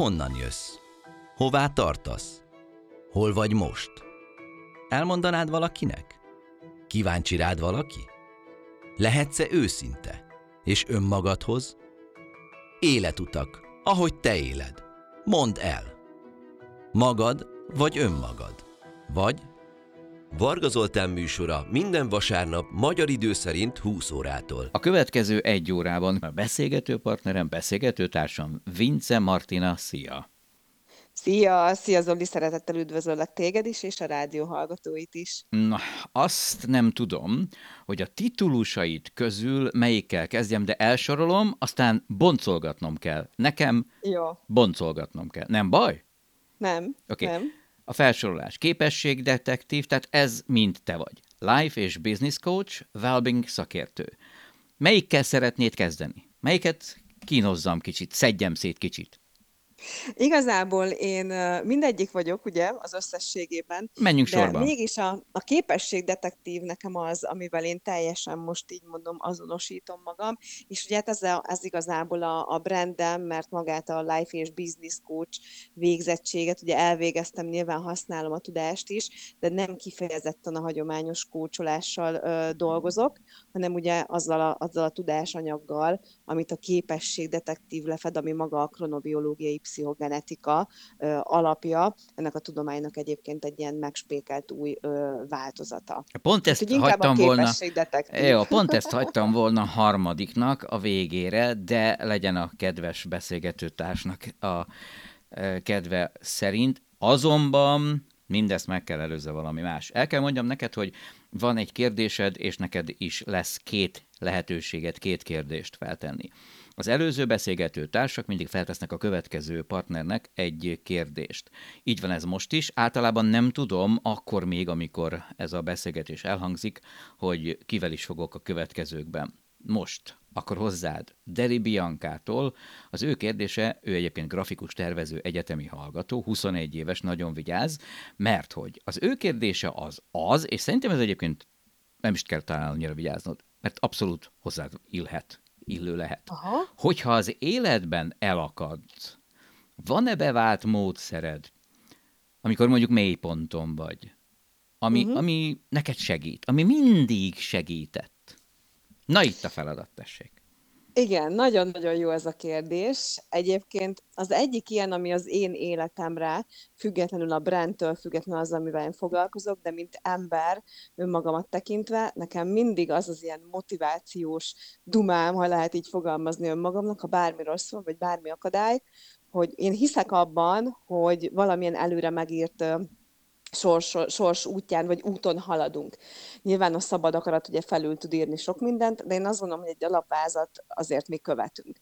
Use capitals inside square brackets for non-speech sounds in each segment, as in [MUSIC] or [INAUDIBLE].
Honnan jössz? Hová tartasz? Hol vagy most? Elmondanád valakinek? Kíváncsi rád valaki? Lehetsz-e őszinte? És önmagadhoz? Életutak, ahogy te éled. Mondd el. Magad vagy önmagad? Vagy Varga Zoltán műsora minden vasárnap magyar idő szerint 20 órától. A következő egy órában a beszélgető partnerem, beszélgető társam Vince Martina, szia! Szia, szia Zoli, szeretettel üdvözöllek téged is, és a rádió hallgatóit is. Na, azt nem tudom, hogy a titulusait közül melyikkel kezdjem, de elsorolom, aztán boncolgatnom kell. Nekem Jó. boncolgatnom kell. Nem baj? Nem, Oké. nem. A felsorolás képességdetektív, tehát ez mind te vagy. Life és business coach, wellbeing szakértő. Melyikkel szeretnéd kezdeni? Melyiket kínozzam kicsit, szedjem szét kicsit? Igazából én mindegyik vagyok, ugye, az összességében, Menjünk de sorba. mégis a, a képességdetektív nekem az, amivel én teljesen most így mondom, azonosítom magam, és ugye hát ez, a, ez igazából a, a brandem, mert magát a life és business coach végzettséget, ugye elvégeztem, nyilván használom a tudást is, de nem kifejezetten a hagyományos kócsolással ö, dolgozok, hanem ugye azzal a, azzal a tudásanyaggal, amit a képességdetektív lefed, ami maga a kronobiológiai pszichogenetika ö, alapja. Ennek a tudománynak egyébként egy ilyen megspékelt új ö, változata. Pont ezt inkább hagytam a volna. Jó, pont ezt hagytam volna harmadiknak a végére, de legyen a kedves beszélgetőtársnak a kedve szerint. Azonban mindezt meg kell előzze valami más. El kell mondjam neked, hogy van egy kérdésed, és neked is lesz két lehetőséget, két kérdést feltenni. Az előző beszélgető társak mindig feltesznek a következő partnernek egy kérdést. Így van ez most is. Általában nem tudom, akkor még, amikor ez a beszélgetés elhangzik, hogy kivel is fogok a következőkben. Most, akkor hozzád Deri Biancától. Az ő kérdése, ő egyébként grafikus tervező egyetemi hallgató, 21 éves, nagyon vigyáz, mert hogy az ő kérdése az az, és szerintem ez egyébként nem is kell talán annyira vigyáznod, mert abszolút hozzád illhet, illő lehet. Aha. Hogyha az életben elakadsz, van-e bevált módszered, amikor mondjuk mélyponton vagy, ami, uh-huh. ami neked segít, ami mindig segített? Na itt a feladat, tessék. Igen, nagyon-nagyon jó ez a kérdés. Egyébként az egyik ilyen, ami az én életemre, függetlenül a brandtől, függetlenül az, amivel én foglalkozok, de mint ember önmagamat tekintve, nekem mindig az az ilyen motivációs dumám, ha lehet így fogalmazni önmagamnak, ha bármi rossz van, vagy bármi akadály, hogy én hiszek abban, hogy valamilyen előre megírt sors, sors útján vagy úton haladunk. Nyilván a szabad akarat ugye felül tud írni sok mindent, de én azt gondolom, hogy egy alapvázat azért mi követünk.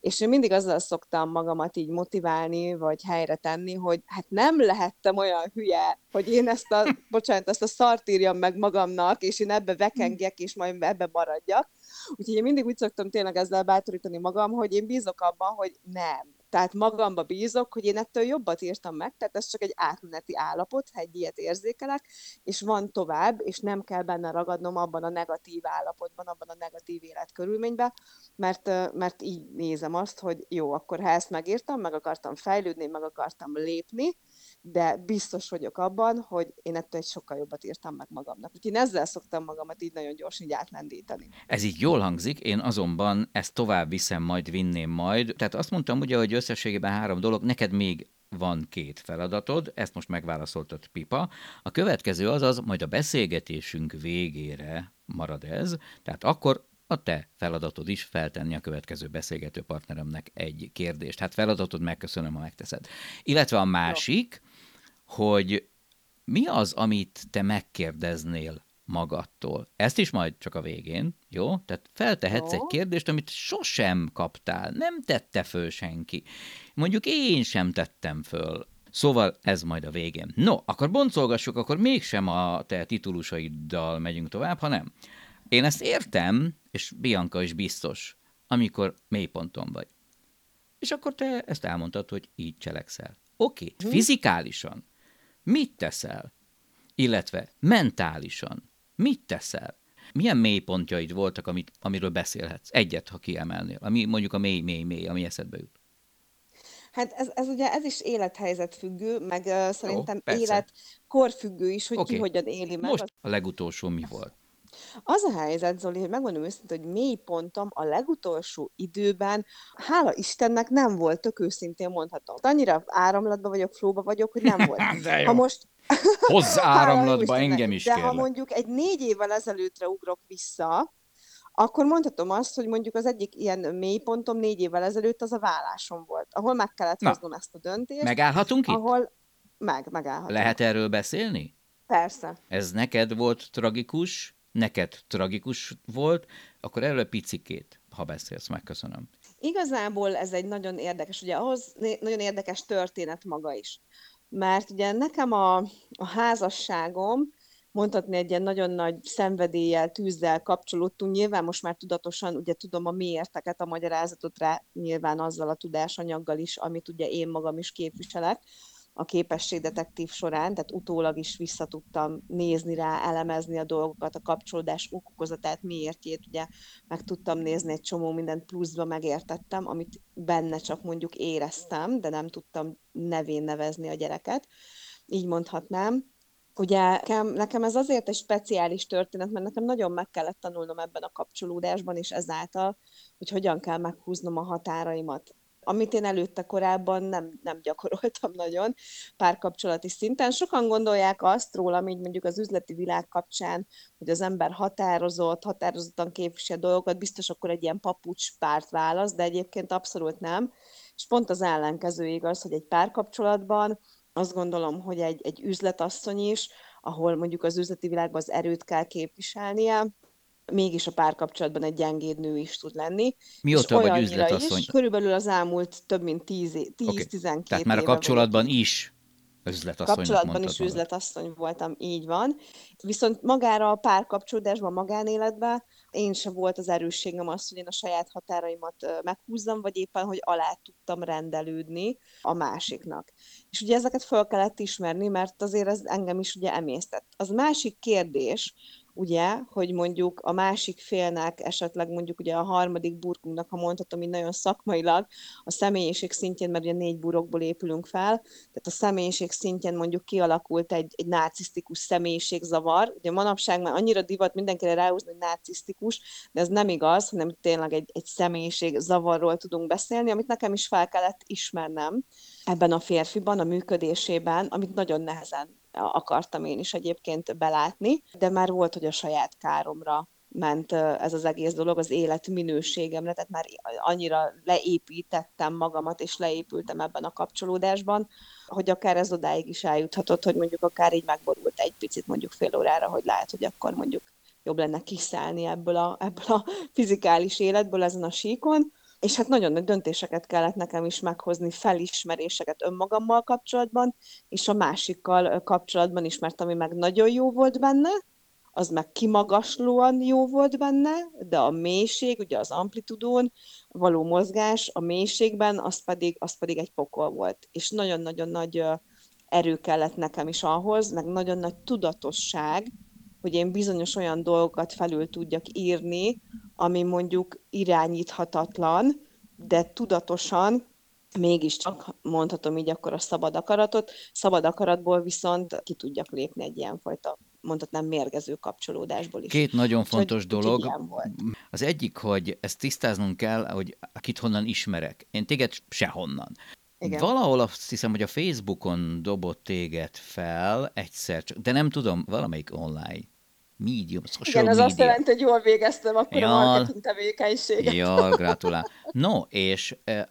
És én mindig azzal szoktam magamat így motiválni, vagy helyre tenni, hogy hát nem lehettem olyan hülye, hogy én ezt a, [LAUGHS] bocsánat, ezt a szart írjam meg magamnak, és én ebbe vekengjek, és majd ebbe maradjak. Úgyhogy én mindig úgy szoktam tényleg ezzel bátorítani magam, hogy én bízok abban, hogy nem. Tehát magamba bízok, hogy én ettől jobbat írtam meg, tehát ez csak egy átmeneti állapot, ha egy ilyet érzékelek, és van tovább, és nem kell benne ragadnom abban a negatív állapotban, abban a negatív életkörülményben, mert, mert így nézem azt, hogy jó, akkor ha ezt megírtam, meg akartam fejlődni, meg akartam lépni, de biztos vagyok abban, hogy én ettől egy sokkal jobbat írtam meg magamnak. Úgyhogy én ezzel szoktam magamat így nagyon gyorsan így átlendíteni. Ez így jól hangzik, én azonban ezt tovább viszem, majd vinném majd. Tehát azt mondtam ugye, hogy összességében három dolog, neked még van két feladatod, ezt most megválaszoltad Pipa. A következő az az, majd a beszélgetésünk végére marad ez, tehát akkor a te feladatod is feltenni a következő beszélgető partneremnek egy kérdést. Hát feladatod megköszönöm, ha megteszed. Illetve a másik, hogy mi az, amit te megkérdeznél magadtól? Ezt is majd csak a végén, jó? Tehát feltehetsz Jó. egy kérdést, amit sosem kaptál, nem tette föl senki. Mondjuk én sem tettem föl. Szóval ez majd a végén. No, akkor boncolgassuk, akkor mégsem a te titulusaiddal megyünk tovább, hanem én ezt értem, és Bianca is biztos, amikor mélyponton vagy. És akkor te ezt elmondtad, hogy így cselekszel. Oké, okay. fizikálisan mit teszel? Illetve mentálisan mit teszel? Milyen mélypontjaid voltak, amit, amiről beszélhetsz? Egyet, ha kiemelnél. Ami mondjuk a mély, mély, mély, ami eszedbe jut. Hát ez, ez ugye ez is élethelyzet függő, meg uh, szerintem persze. életkor függő is, hogy Oké. ki hogyan éli meg. Most a legutolsó mi volt? Az a helyzet, Zoli, hogy megmondom őszintén, hogy mély pontom a legutolsó időben, hála Istennek nem volt, tök őszintén mondhatom. Annyira áramlatban vagyok, flóba vagyok, hogy nem volt. [LAUGHS] Ha most [LAUGHS] Hozz áramlatba engem is, De ha kérlek. mondjuk egy négy évvel ezelőttre ugrok vissza, akkor mondhatom azt, hogy mondjuk az egyik ilyen mélypontom négy évvel ezelőtt az a vállásom volt, ahol meg kellett Na. hoznom ezt a döntést, Megállhatunk itt? ahol meg, megállhatom. Lehet erről beszélni? Persze. Ez neked volt tragikus, neked tragikus volt, akkor erről picikét, ha beszélsz, megköszönöm. Igazából ez egy nagyon érdekes, ugye ahhoz nagyon érdekes történet maga is. Mert ugye nekem a, a házasságom, mondhatni egy ilyen nagyon nagy szenvedéllyel, tűzzel kapcsolódtunk, nyilván most már tudatosan ugye tudom a miérteket, a magyarázatot rá, nyilván azzal a tudásanyaggal is, amit ugye én magam is képviselek a képességdetektív során, tehát utólag is vissza tudtam nézni rá, elemezni a dolgokat, a kapcsolódás okokozatát, miértjét, ugye meg tudtam nézni egy csomó mindent pluszba megértettem, amit benne csak mondjuk éreztem, de nem tudtam nevén nevezni a gyereket, így mondhatnám. Ugye nekem ez azért egy speciális történet, mert nekem nagyon meg kellett tanulnom ebben a kapcsolódásban, és ezáltal, hogy hogyan kell meghúznom a határaimat amit én előtte korábban nem, nem gyakoroltam [LAUGHS] nagyon párkapcsolati szinten. Sokan gondolják azt rólam, így mondjuk az üzleti világ kapcsán, hogy az ember határozott, határozottan képvisel dolgokat, biztos akkor egy ilyen papucs párt válasz, de egyébként abszolút nem. És pont az ellenkező igaz, hogy egy párkapcsolatban azt gondolom, hogy egy, egy üzletasszony is, ahol mondjuk az üzleti világban az erőt kell képviselnie, mégis a párkapcsolatban egy gyengéd nő is tud lenni. Mióta vagy üzletasszony? Is, körülbelül az elmúlt több mint 10-12 Oké. okay. Tehát már a kapcsolatban is üzletasszonynak kapcsolatban is magad. üzletasszony voltam, így van. Viszont magára a párkapcsolódásban, magánéletben én sem volt az erősségem az, hogy én a saját határaimat meghúzzam, vagy éppen, hogy alá tudtam rendelődni a másiknak. És ugye ezeket fel kellett ismerni, mert azért ez engem is ugye emésztett. Az másik kérdés, ugye, hogy mondjuk a másik félnek, esetleg mondjuk ugye a harmadik burkunknak, ha mondhatom így nagyon szakmailag, a személyiség szintjén, mert ugye négy burokból épülünk fel, tehát a személyiség szintjén mondjuk kialakult egy, egy narcisztikus személyiségzavar. Ugye manapság már annyira divat mindenkire ráhúzni, hogy narcisztikus, de ez nem igaz, hanem tényleg egy, egy személyiségzavarról tudunk beszélni, amit nekem is fel kellett ismernem ebben a férfiban, a működésében, amit nagyon nehezen akartam én is egyébként belátni, de már volt, hogy a saját káromra ment ez az egész dolog az élet minőségemre, tehát már annyira leépítettem magamat, és leépültem ebben a kapcsolódásban, hogy akár ez odáig is eljuthatott, hogy mondjuk akár így megborult egy picit mondjuk fél órára, hogy lehet, hogy akkor mondjuk jobb lenne kiszállni ebből a, ebből a fizikális életből ezen a síkon, és hát nagyon nagy döntéseket kellett nekem is meghozni, felismeréseket önmagammal kapcsolatban, és a másikkal kapcsolatban is, mert ami meg nagyon jó volt benne, az meg kimagaslóan jó volt benne, de a mélység, ugye az amplitudón való mozgás a mélységben, az pedig, az pedig egy pokol volt. És nagyon-nagyon nagy erő kellett nekem is ahhoz, meg nagyon nagy tudatosság, hogy én bizonyos olyan dolgokat felül tudjak írni, ami mondjuk irányíthatatlan, de tudatosan mégiscsak mondhatom így akkor a szabad akaratot, szabad akaratból viszont ki tudjak lépni egy ilyenfajta, mondhatnám mérgező kapcsolódásból is. Két nagyon fontos úgyhogy dolog. Az egyik, hogy ezt tisztáznunk kell, hogy akit honnan ismerek. Én téged sehonnan. Igen. Valahol azt hiszem, hogy a Facebookon dobott téged fel egyszer, csak, de nem tudom, valamelyik online. Medium, social Igen, ez media. azt jelenti, hogy jól végeztem akkor Ja. a marketing tevékenységet. Ja, [LAUGHS] gratulál. No, és eh,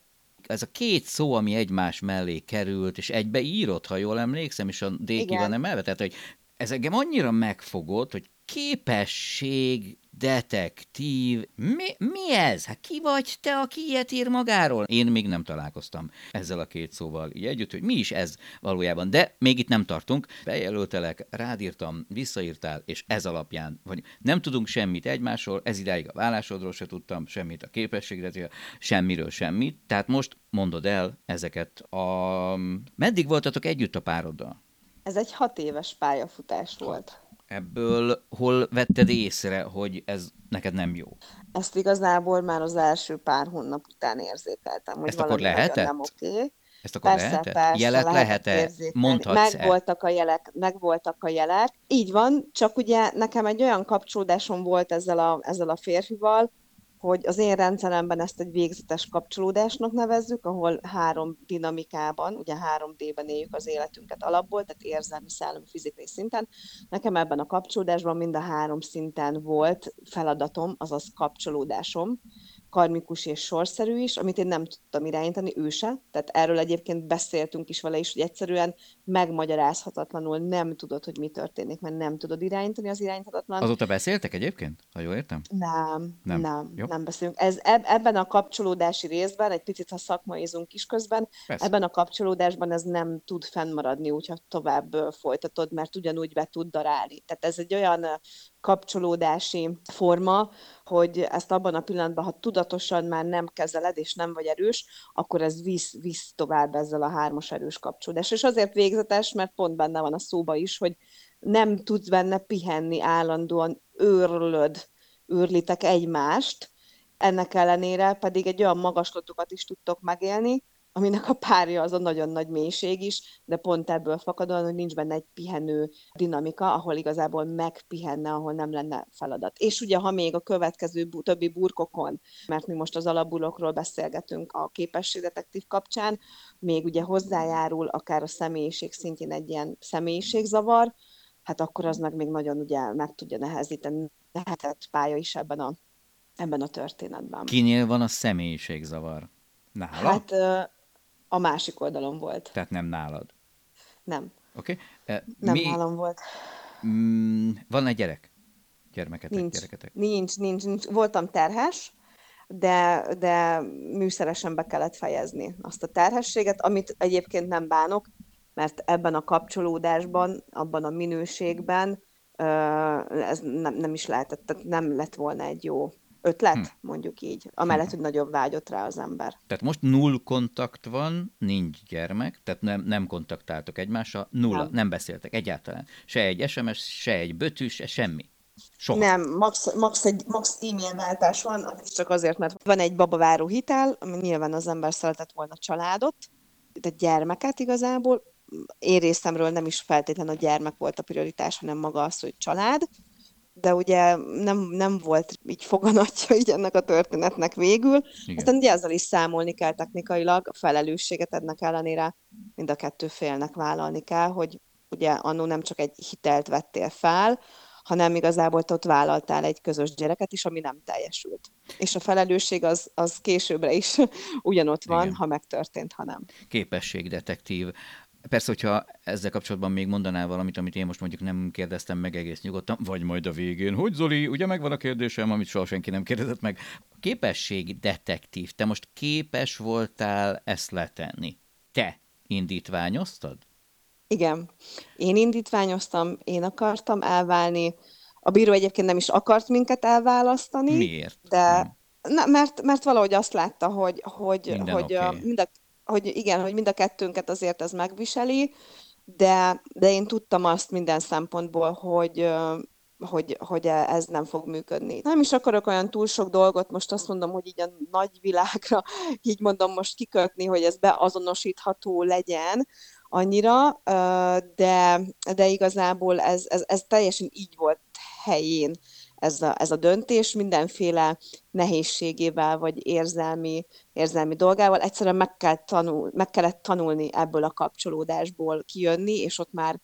ez a két szó, ami egymás mellé került, és egybe írott, ha jól emlékszem, és a D ki Igen. van emelve, tehát, hogy ez engem annyira megfogott, hogy képesség, detektív, mi, mi ez? Hát ki vagy te, aki ilyet ír magáról? Én még nem találkoztam ezzel a két szóval így együtt, hogy mi is ez valójában, de még itt nem tartunk. Bejelöltelek, rádírtam, visszaírtál, és ez alapján, vagy nem tudunk semmit egymásról, ez idáig a vállásodról se tudtam, semmit a képességedről, semmiről semmit, tehát most mondod el ezeket a... Meddig voltatok együtt a pároddal? Ez egy hat éves pályafutás volt. Ebből hol vetted észre, hogy ez neked nem jó? Ezt igazából már az első pár hónap után érzékeltem, hogy Ezt valami lehetett? nem oké. Ezt akkor Persze, lehetett? persze, Jelet lehetett lehet-e? érzékelni. Mondhatsz-e? Megvoltak a jelek, megvoltak a jelek. Így van, csak ugye nekem egy olyan kapcsolódásom volt ezzel a, ezzel a férfival, hogy az én rendszeremben ezt egy végzetes kapcsolódásnak nevezzük, ahol három dinamikában, ugye három D-ben éljük az életünket alapból, tehát érzelmi, szellemi, fizikai szinten. Nekem ebben a kapcsolódásban mind a három szinten volt feladatom, azaz kapcsolódásom, karmikus és sorszerű is, amit én nem tudtam irányítani, ő se. Tehát erről egyébként beszéltünk is vele is, hogy egyszerűen megmagyarázhatatlanul nem tudod, hogy mi történik, mert nem tudod irányítani az irányíthatatlan. Azóta beszéltek egyébként, ha jól értem? Nem, Nem. nem, nem, Jó. nem beszélünk. Ez, eb- ebben a kapcsolódási részben, egy picit ha szakmaizunk is közben, Persze. ebben a kapcsolódásban ez nem tud fennmaradni, úgyha tovább folytatod, mert ugyanúgy be tud darálni. Tehát ez egy olyan kapcsolódási forma, hogy ezt abban a pillanatban, ha tudatosan már nem kezeled, és nem vagy erős, akkor ez visz, visz tovább ezzel a hármas erős kapcsolódás. És azért végzetes, mert pont benne van a szóba is, hogy nem tudsz benne pihenni állandóan, őrlöd, őrlitek egymást, ennek ellenére pedig egy olyan magaslatokat is tudtok megélni, aminek a párja az a nagyon nagy mélység is, de pont ebből fakadóan, hogy nincs benne egy pihenő dinamika, ahol igazából megpihenne, ahol nem lenne feladat. És ugye, ha még a következő többi burkokon, mert mi most az alapulokról beszélgetünk a képességdetektív kapcsán, még ugye hozzájárul akár a személyiség szintjén egy ilyen személyiségzavar, hát akkor az meg még nagyon ugye meg tudja nehezíteni, lehetett pálya is ebben a, ebben a történetben. Kinél van a személyiségzavar? Nála? Hát a másik oldalon volt. Tehát nem nálad. Nem, Oké? Okay? nem Mi, nálam volt. mm, van egy gyerek? Gyermeketek, Nincs, gyereketek? nincs, nincs, nincs. Voltam terhes, de, de műszeresen be kellett fejezni azt a terhességet, amit egyébként nem bánok, mert ebben a kapcsolódásban, abban a minőségben ez nem, nem is lehetett, tehát nem lett volna egy jó ötlet, Hm. mondjuk így, amellett, hogy nagyobb vágyott rá az ember. Tehát most null kontakt van, nincs gyermek, tehát nem, nem kontaktáltok egymással, nulla, nem. Nem. nem beszéltek egyáltalán. Se egy SMS, se egy bötű, se semmi. Soha. Nem, max, max egy max e-mail váltás van, az is csak azért, mert van egy babaváró hitel, ami nyilván az ember szeretett volna családot, de gyermeket igazából. Én részemről nem is feltétlenül a gyermek volt a prioritás, hanem maga az, hogy család. De ugye nem, nem volt így foganatja így ennek a történetnek végül. Igen. Aztán ugye ezzel is számolni kell technikailag, a felelősséget ennek ellenére mind a kettő félnek vállalni kell, hogy ugye annó nem csak egy hitelt vettél fel, hanem igazából ott vállaltál egy közös gyereket is, ami nem teljesült. És a felelősség az, az későbbre is [LAUGHS] ugyanott van, Igen. ha megtörtént, ha nem. Képességdetektív. Persze, hogyha ezzel kapcsolatban még mondanál valamit, amit én most mondjuk nem kérdeztem meg egész nyugodtan, vagy majd a végén, hogy Zoli, ugye megvan a kérdésem, amit soha senki nem kérdezett meg. Képességdetektív, te most képes voltál ezt letenni? Te indítványoztad? Igen. Én indítványoztam, én akartam elválni. A bíró egyébként nem is akart minket elválasztani. Miért? De Hm. na, mert, mert valahogy azt látta, hogy, hogy, Minden hogy, okay. mind a, hogy igen, hogy mind a kettőnket azért ez megviseli, de, de én tudtam azt minden szempontból, hogy, hogy, hogy ez nem fog működni. Nem is akarok olyan túl sok dolgot, most azt mondom, hogy így a nagy világra, [LAUGHS] így mondom most kikötni, hogy ez beazonosítható legyen annyira, de, de igazából ez, ez, ez teljesen így volt helyén ez a, ez a döntés, mindenféle nehézségével, vagy érzelmi, érzelmi dolgával. Egyszerűen meg, kell tanul, meg kellett tanulni ebből a kapcsolódásból kijönni, és ott már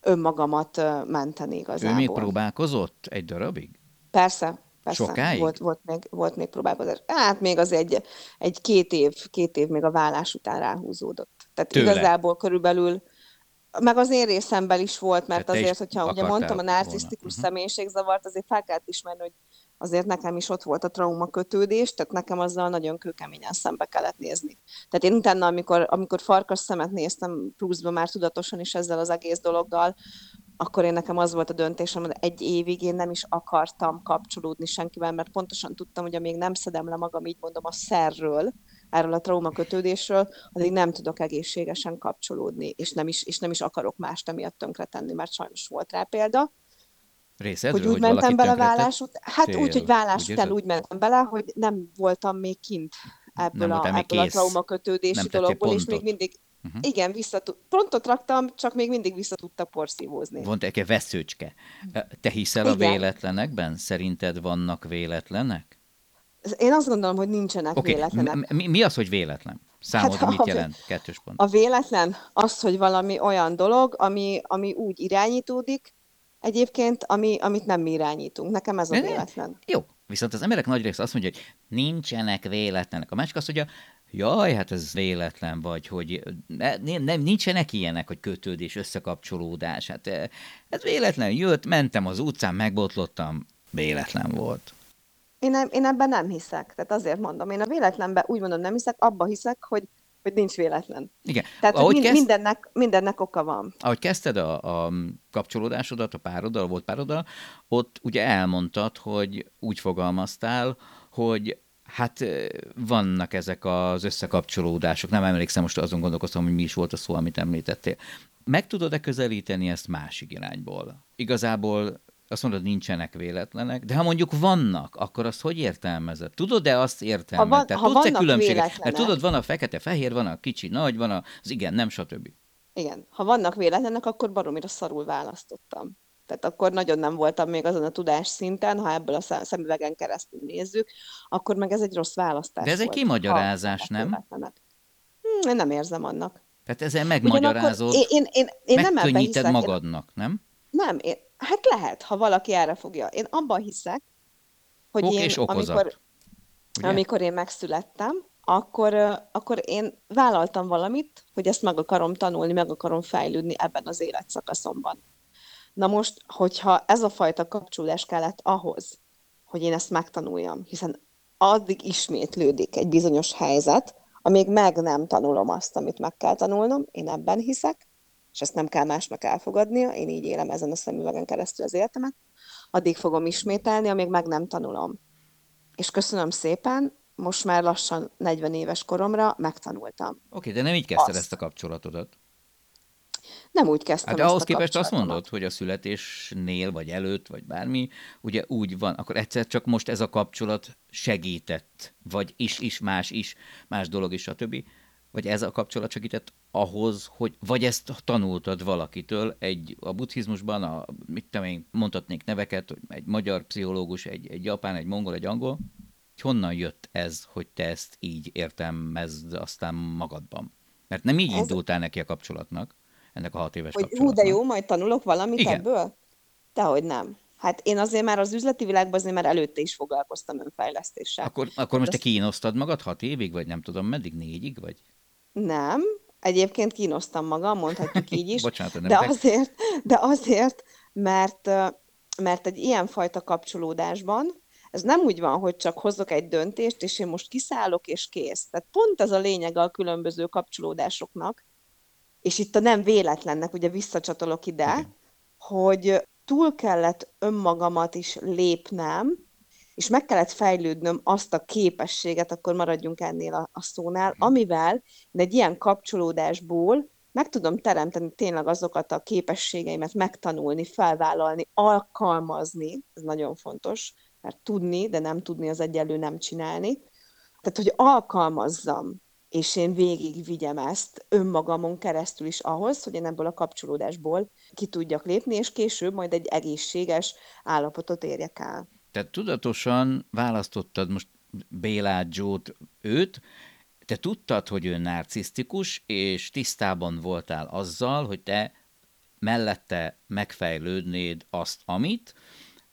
önmagamat menteni Ő igazából. még próbálkozott egy darabig? Persze, persze. Sokáig? Volt, volt, még, volt még próbálkozás. Hát még az egy, egy két év, két év még a vállás után ráhúzódott. Tehát Tőle? igazából körülbelül meg az én részemben is volt, mert te azért, hogyha ugye mondtam a volna. narcisztikus Mhm. személyiségzavart, azért fel kellett ismerni, hogy azért nekem is ott volt a trauma kötődés, tehát nekem azzal nagyon kőkeményen szembe kellett nézni. Tehát én utána, amikor, amikor farkas szemet néztem pluszban már tudatosan is ezzel az egész dologgal, akkor én nekem az volt a döntésem, hogy egy évig én nem is akartam kapcsolódni senkivel, mert pontosan tudtam, hogy amíg nem szedem le magam, így mondom, a szerről, erről a traumakötődésről, addig nem tudok egészségesen kapcsolódni, és nem is, és nem is akarok mást emiatt tönkretenni, mert sajnos volt rá példa. Részedről, Hogy úgy mentem bele vállás után, hát Tél, úgy, hogy vállás úgy után úgy mentem bele, hogy nem voltam még kint ebből, voltál a, ebből a traumakötődési Nem dologból, és pontot. még mindig, Mhm. igen, vissza tud, pontot raktam, csak még mindig vissza tudtak porszívózni. Volt egy veszőcske. Te hiszel a Igen. véletlenekben? Szerinted vannak véletlenek? Én azt gondolom, hogy nincsenek Oké, véletlenek. mi, mi az, hogy véletlen? Számodra Hát, mit jelent? Kettős pont. A véletlen az, hogy valami olyan dolog, ami, ami úgy irányítódik, egyébként, ami, amit nem mi irányítunk. Nekem ez a véletlen. Jó, viszont az emberek nagy része azt mondja, hogy nincsenek véletlenek. A másik azt mondja, jaj, hát ez véletlen, vagy hogy ne, nem, nem, nincsenek ilyenek, hogy kötődés, összekapcsolódás. Hát eh, ez véletlen, jött, mentem az utcán, megbotlottam, véletlen volt. Én, nem, én ebben nem hiszek. Tehát azért mondom, én a véletlenben úgy mondom nem hiszek, abba hiszek, hogy, hogy nincs véletlen. Igen, Tehát hogy ahogy, mind, kezd, mindennek, mindennek oka van. ahogy kezdted a, a kapcsolódásodat a pároddal, volt pároddal, ott ugye elmondtad, hogy úgy fogalmaztál, hogy hát vannak ezek az összekapcsolódások. Nem emlékszem, most azon gondolkoztam, hogy mi is volt a szó, amit említettél. Meg tudod-e közelíteni ezt másik irányból? Igazából azt mondod, nincsenek véletlenek, de ha mondjuk vannak, akkor azt hogy értelmezed? Tudod-e azt értelmezni? van- Tehát ha tudsz-e különbséget? Mert tudod, van a fekete-fehér, van a kicsi, nagy, van az igen, nem, stb. Igen. Ha vannak véletlenek, akkor baromira szarul választottam. Tehát akkor nagyon nem voltam még azon a tudás szinten, ha ebből a szem- szemüvegen keresztül nézzük, akkor meg ez egy rossz választás De ez egy volt, kimagyarázás, ha nem? Hm, én nem érzem annak. Tehát ezzel megmagyarázod, én, én, én, én nem megkönnyíted magadnak, nem? nem, én, hát lehet, ha valaki erre fogja. Én abban hiszek, hogy Ok én, és okozat. amikor, Ugye? amikor én megszülettem, akkor, akkor én vállaltam valamit, hogy ezt meg akarom tanulni, meg akarom fejlődni ebben az életszakaszomban. Na most, hogyha ez a fajta kapcsolódás kellett ahhoz, hogy én ezt megtanuljam, hiszen addig ismétlődik egy bizonyos helyzet, amíg meg nem tanulom azt, amit meg kell tanulnom, én ebben hiszek, és ezt nem kell másnak elfogadnia, én így élem ezen a szemüvegen keresztül az életemet, addig fogom ismételni, amíg meg nem tanulom. És köszönöm szépen, most már lassan 40 éves koromra megtanultam. Oké, de nem így kezdted Azt. ezt a kapcsolatodat. Nem úgy kezdtem Hát ezt ahhoz a képest azt mondod, hogy a születésnél, vagy előtt, vagy bármi, ugye úgy van, akkor egyszer csak most ez a kapcsolat segített, vagy is, is, más is, más dolog is, stb. Vagy ez a kapcsolat segített ahhoz, hogy, vagy ezt tanultad valakitől, egy, a buddhizmusban, a, mit tudom én, mondhatnék neveket, hogy egy magyar pszichológus, egy, egy japán, egy mongol, egy angol, hogy honnan jött ez, hogy te ezt így értelmezd aztán magadban? Mert nem így Ez- indultál neki a kapcsolatnak, ennek a hat éves Hogy hú, de kapcsolatnak. jó, majd tanulok valamit Igen. ebből? Dehogy nem. Hát én azért már az üzleti világban azért már előtte is foglalkoztam önfejlesztéssel. Akkor, akkor most te kínosztad magad hat évig, vagy nem tudom, meddig, négyig, vagy? Nem, egyébként kínosztam magam, mondhatjuk így is, [LAUGHS] Bocsánat, hogy de nevetek. azért, de azért, mert, mert egy ilyenfajta kapcsolódásban ez nem úgy van, hogy csak hozok egy döntést, és én most kiszállok, és kész. Tehát pont ez a lényege a különböző kapcsolódásoknak, és itt a nem véletlennek, ugye visszacsatolok ide, Igen. hogy túl kellett önmagamat is lépnem, és meg kellett fejlődnöm azt a képességet, akkor maradjunk ennél a, a szónál, amivel én egy ilyen kapcsolódásból meg tudom teremteni tényleg azokat a képességeimet megtanulni, felvállalni, alkalmazni, ez nagyon fontos, mert tudni, de nem tudni az egyenlő nem csinálni. Tehát, hogy alkalmazzam, és én végig vigyem ezt önmagamon keresztül is ahhoz, hogy én ebből a kapcsolódásból ki tudjak lépni, és később majd egy egészséges állapotot érjek el. Tehát tudatosan választottad most Bélát, Jót, őt, te tudtad, hogy ő narcisztikus, és tisztában voltál azzal, hogy te mellette megfejlődnéd azt, amit,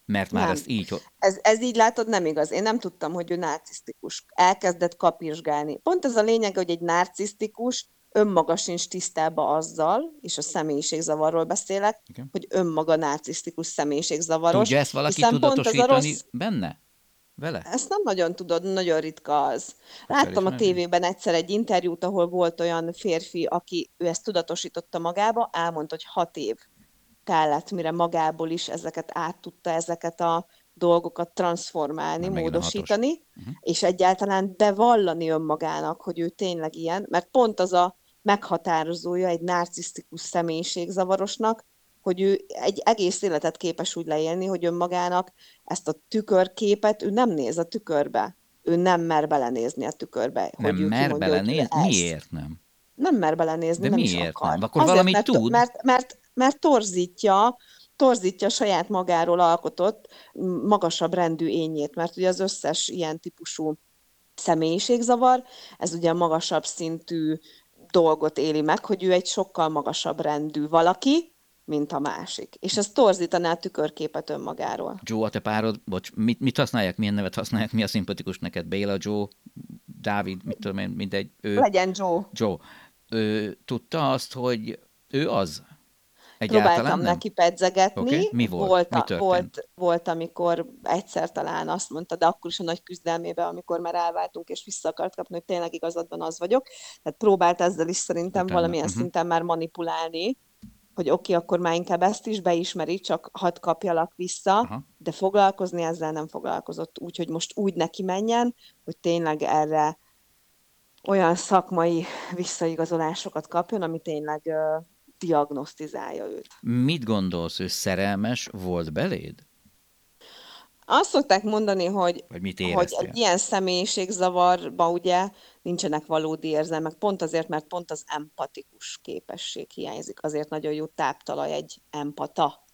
mert már Nem. ezt így... Ez, ez így látod, nem igaz. Én nem tudtam, hogy ő narcisztikus. Elkezdett kapizsgálni. Pont ez a lényeg, hogy egy narcisztikus önmaga sincs tisztában azzal, és a személyiségzavarról beszélek, Igen. hogy önmaga narcisztikus személyiségzavaros. Tudja ezt valaki tudatosítani rossz- benne? Vele? Ezt nem nagyon tudod, nagyon ritka az. Láttam a tévében egyszer egy interjút, ahol volt olyan férfi, aki ő ezt tudatosította magába, elmondta, hogy hat év kellett, mire magából is ezeket át tudta, ezeket a dolgokat transformálni, Már módosítani, Mhm. és egyáltalán bevallani önmagának, hogy ő tényleg ilyen, mert pont az a meghatározója egy narcisztikus személyiségzavarosnak, hogy ő egy egész életet képes úgy leélni, hogy önmagának ezt a tükörképet ő nem néz a tükörbe. ő nem mer belenézni a tükörbe. Nem hogy mer belenézni? Miért nem? Nem mer belenézni, De nem is miért akar. nem? Akkor valamit mert, tud? Mert, mert, mert torzítja, torzítja saját magáról alkotott magasabb rendű ényét, mert ugye az összes ilyen típusú személyiségzavar, ez ugye a magasabb szintű dolgot éli meg, hogy ő egy sokkal magasabb rendű valaki, mint a másik. És ez torzítaná a tükörképet önmagáról. Joe, a te párod, bocs, mit, mit használják, milyen nevet használják, mi a szimpatikus neked? Béla, Joe, Dávid, mit tudom én, mindegy. Ő, Legyen Joe. Joe, ő tudta azt, hogy ő az? Próbáltam Egyáltalán nem? neki pedzegetni. Oké, mi volt? Volt, Mi történt? volt, volt, amikor egyszer talán azt mondta, de akkor is a nagy küzdelmébe, amikor már elváltunk, és vissza akart kapni, hogy tényleg igazadban az vagyok. Tehát próbált ezzel is szerintem Utána, valamilyen mhm. szinten már manipulálni, hogy oké, okay, akkor már inkább ezt is beismeri, csak hadd kapjalak vissza, Aha. de foglalkozni ezzel nem foglalkozott úgy, hogy most úgy neki menjen, hogy tényleg erre olyan szakmai visszaigazolásokat kapjon, ami tényleg diagnosztizálja őt. Mit gondolsz, ő szerelmes volt beléd? Azt szokták mondani, hogy, Vagy mit hogy éreztél? egy ilyen személyiségzavarban ugye nincsenek valódi érzelmek, pont azért, mert pont az empatikus képesség hiányzik. Azért nagyon jó táptalaj egy empata,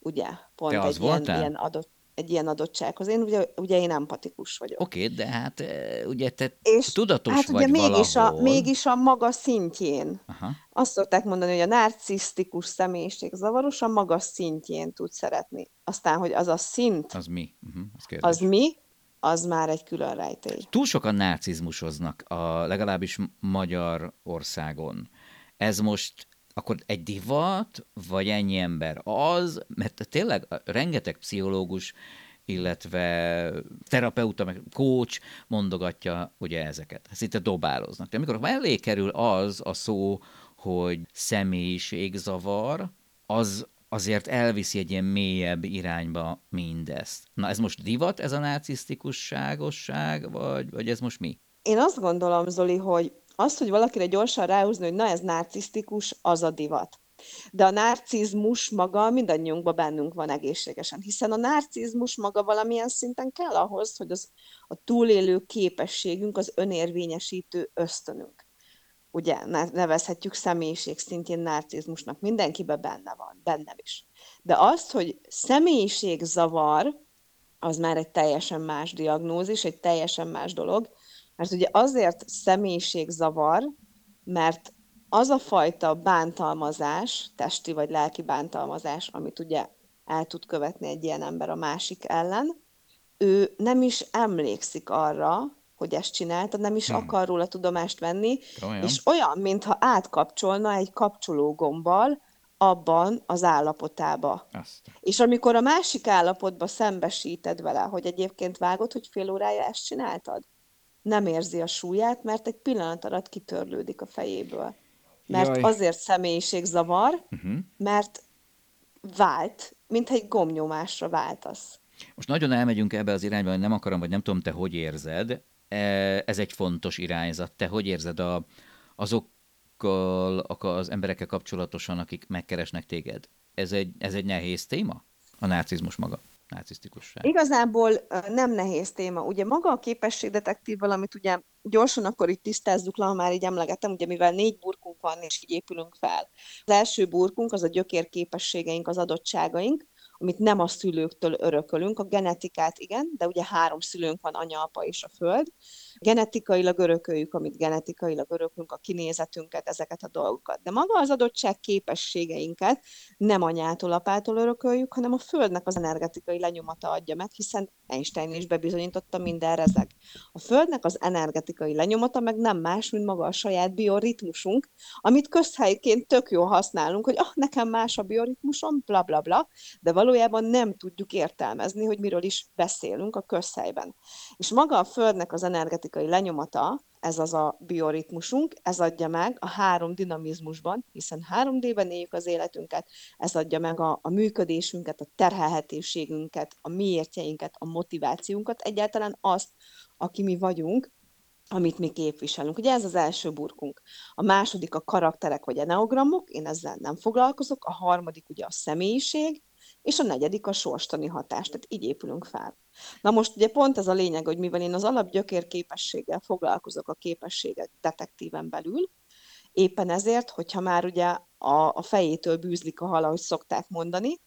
ugye? Pont Te az egy ilyen, voltál? ilyen, adott, egy ilyen adottsághoz. Én ugye, ugye én empatikus vagyok. Oké, de hát e, ugye te És tudatos hát vagy ugye mégis a, mégis a maga szintjén. Aha. Azt szokták mondani, hogy a narcisztikus személyiség zavaros a maga szintjén tud szeretni. Aztán, hogy az a szint, Az mi? Uh-huh, az az mi, az már egy külön rejtély. Túl sokan narcizmusoznak, a, legalábbis Magyarországon. Ez most akkor egy divat, vagy ennyi ember az, mert tényleg rengeteg pszichológus, illetve terapeuta, meg coach mondogatja ugye ezeket. Ez itt dobáloznak. De amikor mellé kerül az a szó, hogy személyiségzavar, az azért elviszi egy ilyen mélyebb irányba mindezt. Na ez most divat, ez a narcisztikusságosság, vagy, vagy ez most mi? Én azt gondolom, Zoli, hogy az, hogy valakire gyorsan ráhúzni, hogy na ez narcisztikus, az a divat. De a narcizmus maga mindannyiunkban bennünk van egészségesen, hiszen a narcizmus maga valamilyen szinten kell ahhoz, hogy az, a túlélő képességünk, az önérvényesítő ösztönünk. Ugye ne- nevezhetjük személyiség szintjén narcizmusnak, mindenkiben benne van, bennem is. De azt, hogy személyiségzavar, az már egy teljesen más diagnózis, egy teljesen más dolog, mert ugye azért személyiségzavar, mert az a fajta bántalmazás, testi vagy lelki bántalmazás, amit ugye el tud követni egy ilyen ember a másik ellen, ő nem is emlékszik arra, hogy ezt csinálta, nem is Hmm. akar róla tudomást venni, Olyan? és olyan, mintha átkapcsolna egy kapcsológombbal abban az állapotába. Azt. És amikor a másik állapotba szembesíted vele, hogy egyébként vágod, hogy fél órája ezt csináltad, nem érzi a súlyát, mert egy pillanat alatt kitörlődik a fejéből. Mert Jaj. azért személyiségzavar, Uh-huh. mert vált, mintha egy gomnyomásra váltasz. Most nagyon elmegyünk ebbe az irányba, hogy nem akarom, vagy nem tudom, te hogy érzed. E, Ez egy fontos irányzat. Te hogy érzed a, azokkal az emberekkel kapcsolatosan, akik megkeresnek téged? Ez egy, ez egy nehéz téma? A narcizmus maga, narcisztikusság. Igazából nem nehéz téma. Ugye maga a képességdetektív, valamit ugye gyorsan akkor itt tisztázzuk le, ha már így emlegettem, ugye mivel négy burkunk van, és így épülünk fel. Az első burkunk az a gyökérképességeink, az adottságaink, amit nem a szülőktől örökölünk. A genetikát igen, de ugye három szülőnk van, anya, apa és a föld. Genetikailag örököljük, amit genetikailag öröklünk, a kinézetünket, ezeket a dolgokat. De maga az adottság képességeinket nem anyától, apától örököljük, hanem a Földnek az energetikai lenyomata adja meg, hiszen Einstein is bebizonyította minden rezeg. A Földnek az energetikai lenyomata meg nem más, mint maga a saját bioritmusunk, amit közhelyként tök jól használunk, hogy ah, nekem más a bioritmusom, bla bla bla, de valójában nem tudjuk értelmezni, hogy miről is beszélünk a közhelyben. És maga a Földnek az energetikai lenyomata, ez az a bioritmusunk, ez adja meg a három dinamizmusban, hiszen 3D-ben éljük az életünket, ez adja meg a, a működésünket, a terhelhetőségünket, a miértjeinket, a motivációnkat, egyáltalán azt, aki mi vagyunk, amit mi képviselünk. Ugye ez az első burkunk. A második a karakterek vagy eneogramok, én ezzel nem foglalkozok. A harmadik ugye a személyiség, és a negyedik a sorstani hatás, tehát így épülünk fel. Na most ugye pont ez a lényeg, hogy mivel én az alapgyökér képességgel foglalkozok a képességek detektíven belül, éppen ezért, hogyha már ugye a, a fejétől bűzlik a hala, hogy szokták mondani,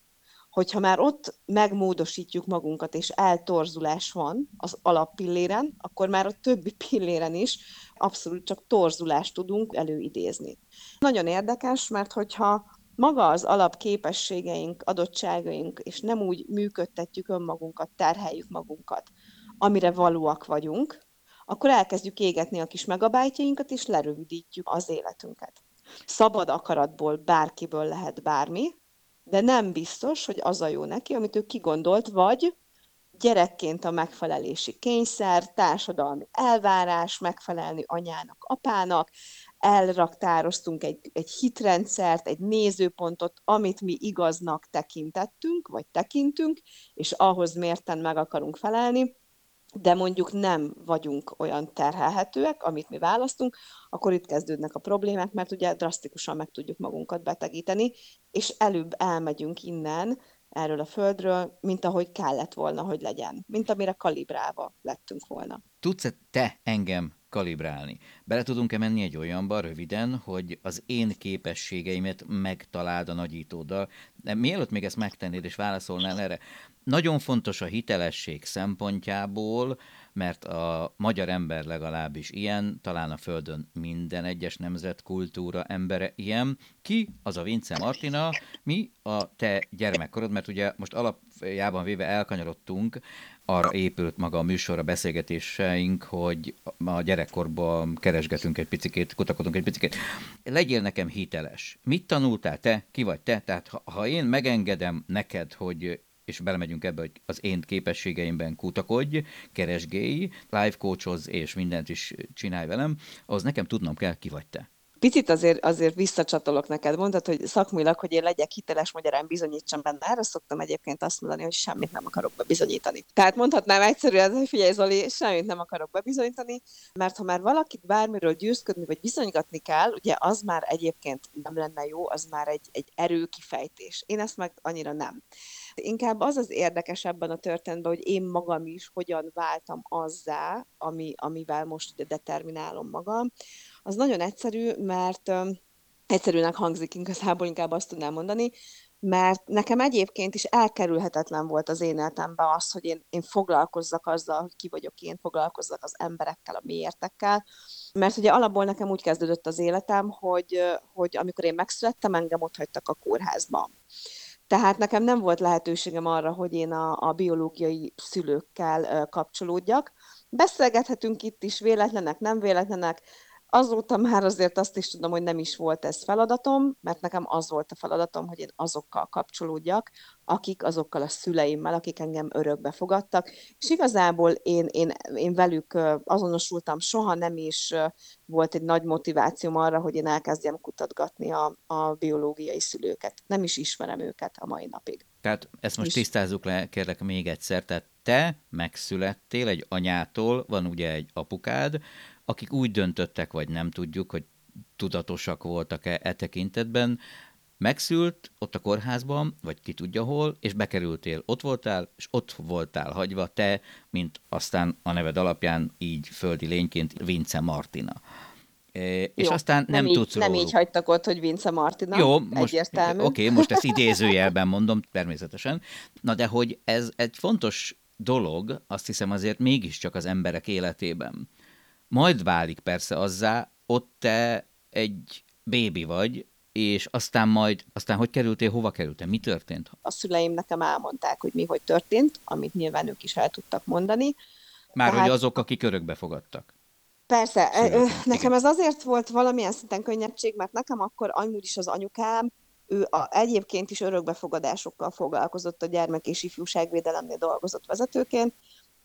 hogyha már ott megmódosítjuk magunkat, és eltorzulás van az alappilléren, akkor már a többi pilléren is abszolút csak torzulást tudunk előidézni. Nagyon érdekes, mert hogyha maga az alapképességeink, adottságaink, és nem úgy működtetjük önmagunkat, terheljük magunkat, amire valóak vagyunk, akkor elkezdjük égetni a kis megabájtjainkat, és lerövidítjük az életünket. Szabad akaratból bárkiből lehet bármi, de nem biztos, hogy az a jó neki, amit ő kigondolt, vagy gyerekként a megfelelési kényszer, társadalmi elvárás, megfelelni anyának, apának, elraktároztunk egy, egy hitrendszert, egy nézőpontot, amit mi igaznak tekintettünk, vagy tekintünk, és ahhoz mérten meg akarunk felelni, de mondjuk nem vagyunk olyan terhelhetőek, amit mi választunk, akkor itt kezdődnek a problémák, mert ugye drasztikusan meg tudjuk magunkat betegíteni, és előbb elmegyünk innen, erről a földről, mint ahogy kellett volna, hogy legyen, mint amire kalibrálva lettünk volna. Tudsz-e te engem kalibrálni. Bele tudunk-e menni egy olyanba röviden, hogy az én képességeimet megtaláld a nagyítóddal, de mielőtt még ezt megtennéd és válaszolnál erre, nagyon fontos a hitelesség szempontjából, mert a magyar ember legalábbis ilyen, talán a Földön minden egyes nemzet kultúra embere ilyen. Ki? Az a Vince Martina, mi a te gyermekkorod, mert ugye most alapjában véve elkanyarodtunk, arra épült maga a műsor, a beszélgetéseink, hogy a gyerekkorban keresgetünk egy picikét, kutakodunk egy picikét. Legyél nekem hiteles. Mit tanultál te? Ki vagy te? Tehát ha, ha én megengedem neked, hogy és belemegyünk ebbe, hogy az én képességeimben kutakodj, keresgélj, live coachoz, és mindent is csinálj velem, az nekem tudnom kell, ki vagy te. Picit azért, azért visszacsatolok neked, mondtad, hogy szakmailag, hogy én legyek hiteles, magyarán bizonyítsam benne. Erre szoktam egyébként azt mondani, hogy semmit nem akarok bebizonyítani. Tehát mondhatnám egyszerűen, hogy figyelj Zoli, semmit nem akarok bebizonyítani, mert ha már valakit bármiről győzködni vagy bizonygatni kell, ugye az már egyébként nem lenne jó, az már egy, egy erőkifejtés. Én ezt meg annyira nem. Inkább az az érdekes ebben a történetben, hogy én magam is hogyan váltam azzá, ami, amivel most ugye determinálom magam. Az nagyon egyszerű, mert egyszerűnek hangzik, igazából inkább azt tudnám mondani, mert nekem egyébként is elkerülhetetlen volt az én életemben az, hogy én, én foglalkozzak azzal, hogy ki vagyok én, foglalkozzak az emberekkel, a miértekkel, mert ugye alapból nekem úgy kezdődött az életem, hogy, hogy amikor én megszülettem, engem ott hagytak a kórházban. Tehát nekem nem volt lehetőségem arra, hogy én a, a biológiai szülőkkel kapcsolódjak. Beszélgethetünk itt is, véletlenek, nem véletlenek, Azóta már azért azt is tudom, hogy nem is volt ez feladatom, mert nekem az volt a feladatom, hogy én azokkal kapcsolódjak, akik azokkal a szüleimmel, akik engem örökbe fogadtak, és igazából én, én, én velük azonosultam, soha nem is volt egy nagy motivációm arra, hogy én elkezdjem kutatgatni a, a biológiai szülőket. Nem is ismerem őket a mai napig. Tehát ezt most tisztázzuk le, kérlek még egyszer, tehát te megszülettél egy anyától, van ugye egy apukád, akik úgy döntöttek, vagy nem tudjuk, hogy tudatosak voltak-e e tekintetben, megszült ott a kórházban, vagy ki tudja hol, és bekerültél, ott voltál, és ott voltál hagyva te, mint aztán a neved alapján így földi lényként Vince Martina. E, és Jó, aztán nem, nem tudsz így, Nem róluk. így hagytak ott, hogy Vince Martina, Jó, most, egyértelmű. Oké, most ezt idézőjelben mondom, természetesen. Na de hogy ez egy fontos dolog, azt hiszem azért mégiscsak az emberek életében majd válik persze azzá, ott te egy bébi vagy, és aztán majd, aztán hogy kerültél, hova kerültél, mi történt? A szüleim nekem elmondták, hogy mi hogy történt, amit nyilván ők is el tudtak mondani. Már Tehát... hogy azok, akik örökbe fogadtak. Persze, Születlen. nekem ez azért volt valamilyen szinten könnyebbség, mert nekem akkor amúgy is az anyukám, ő a, egyébként is örökbefogadásokkal foglalkozott, a gyermek és ifjúságvédelemnél dolgozott vezetőként,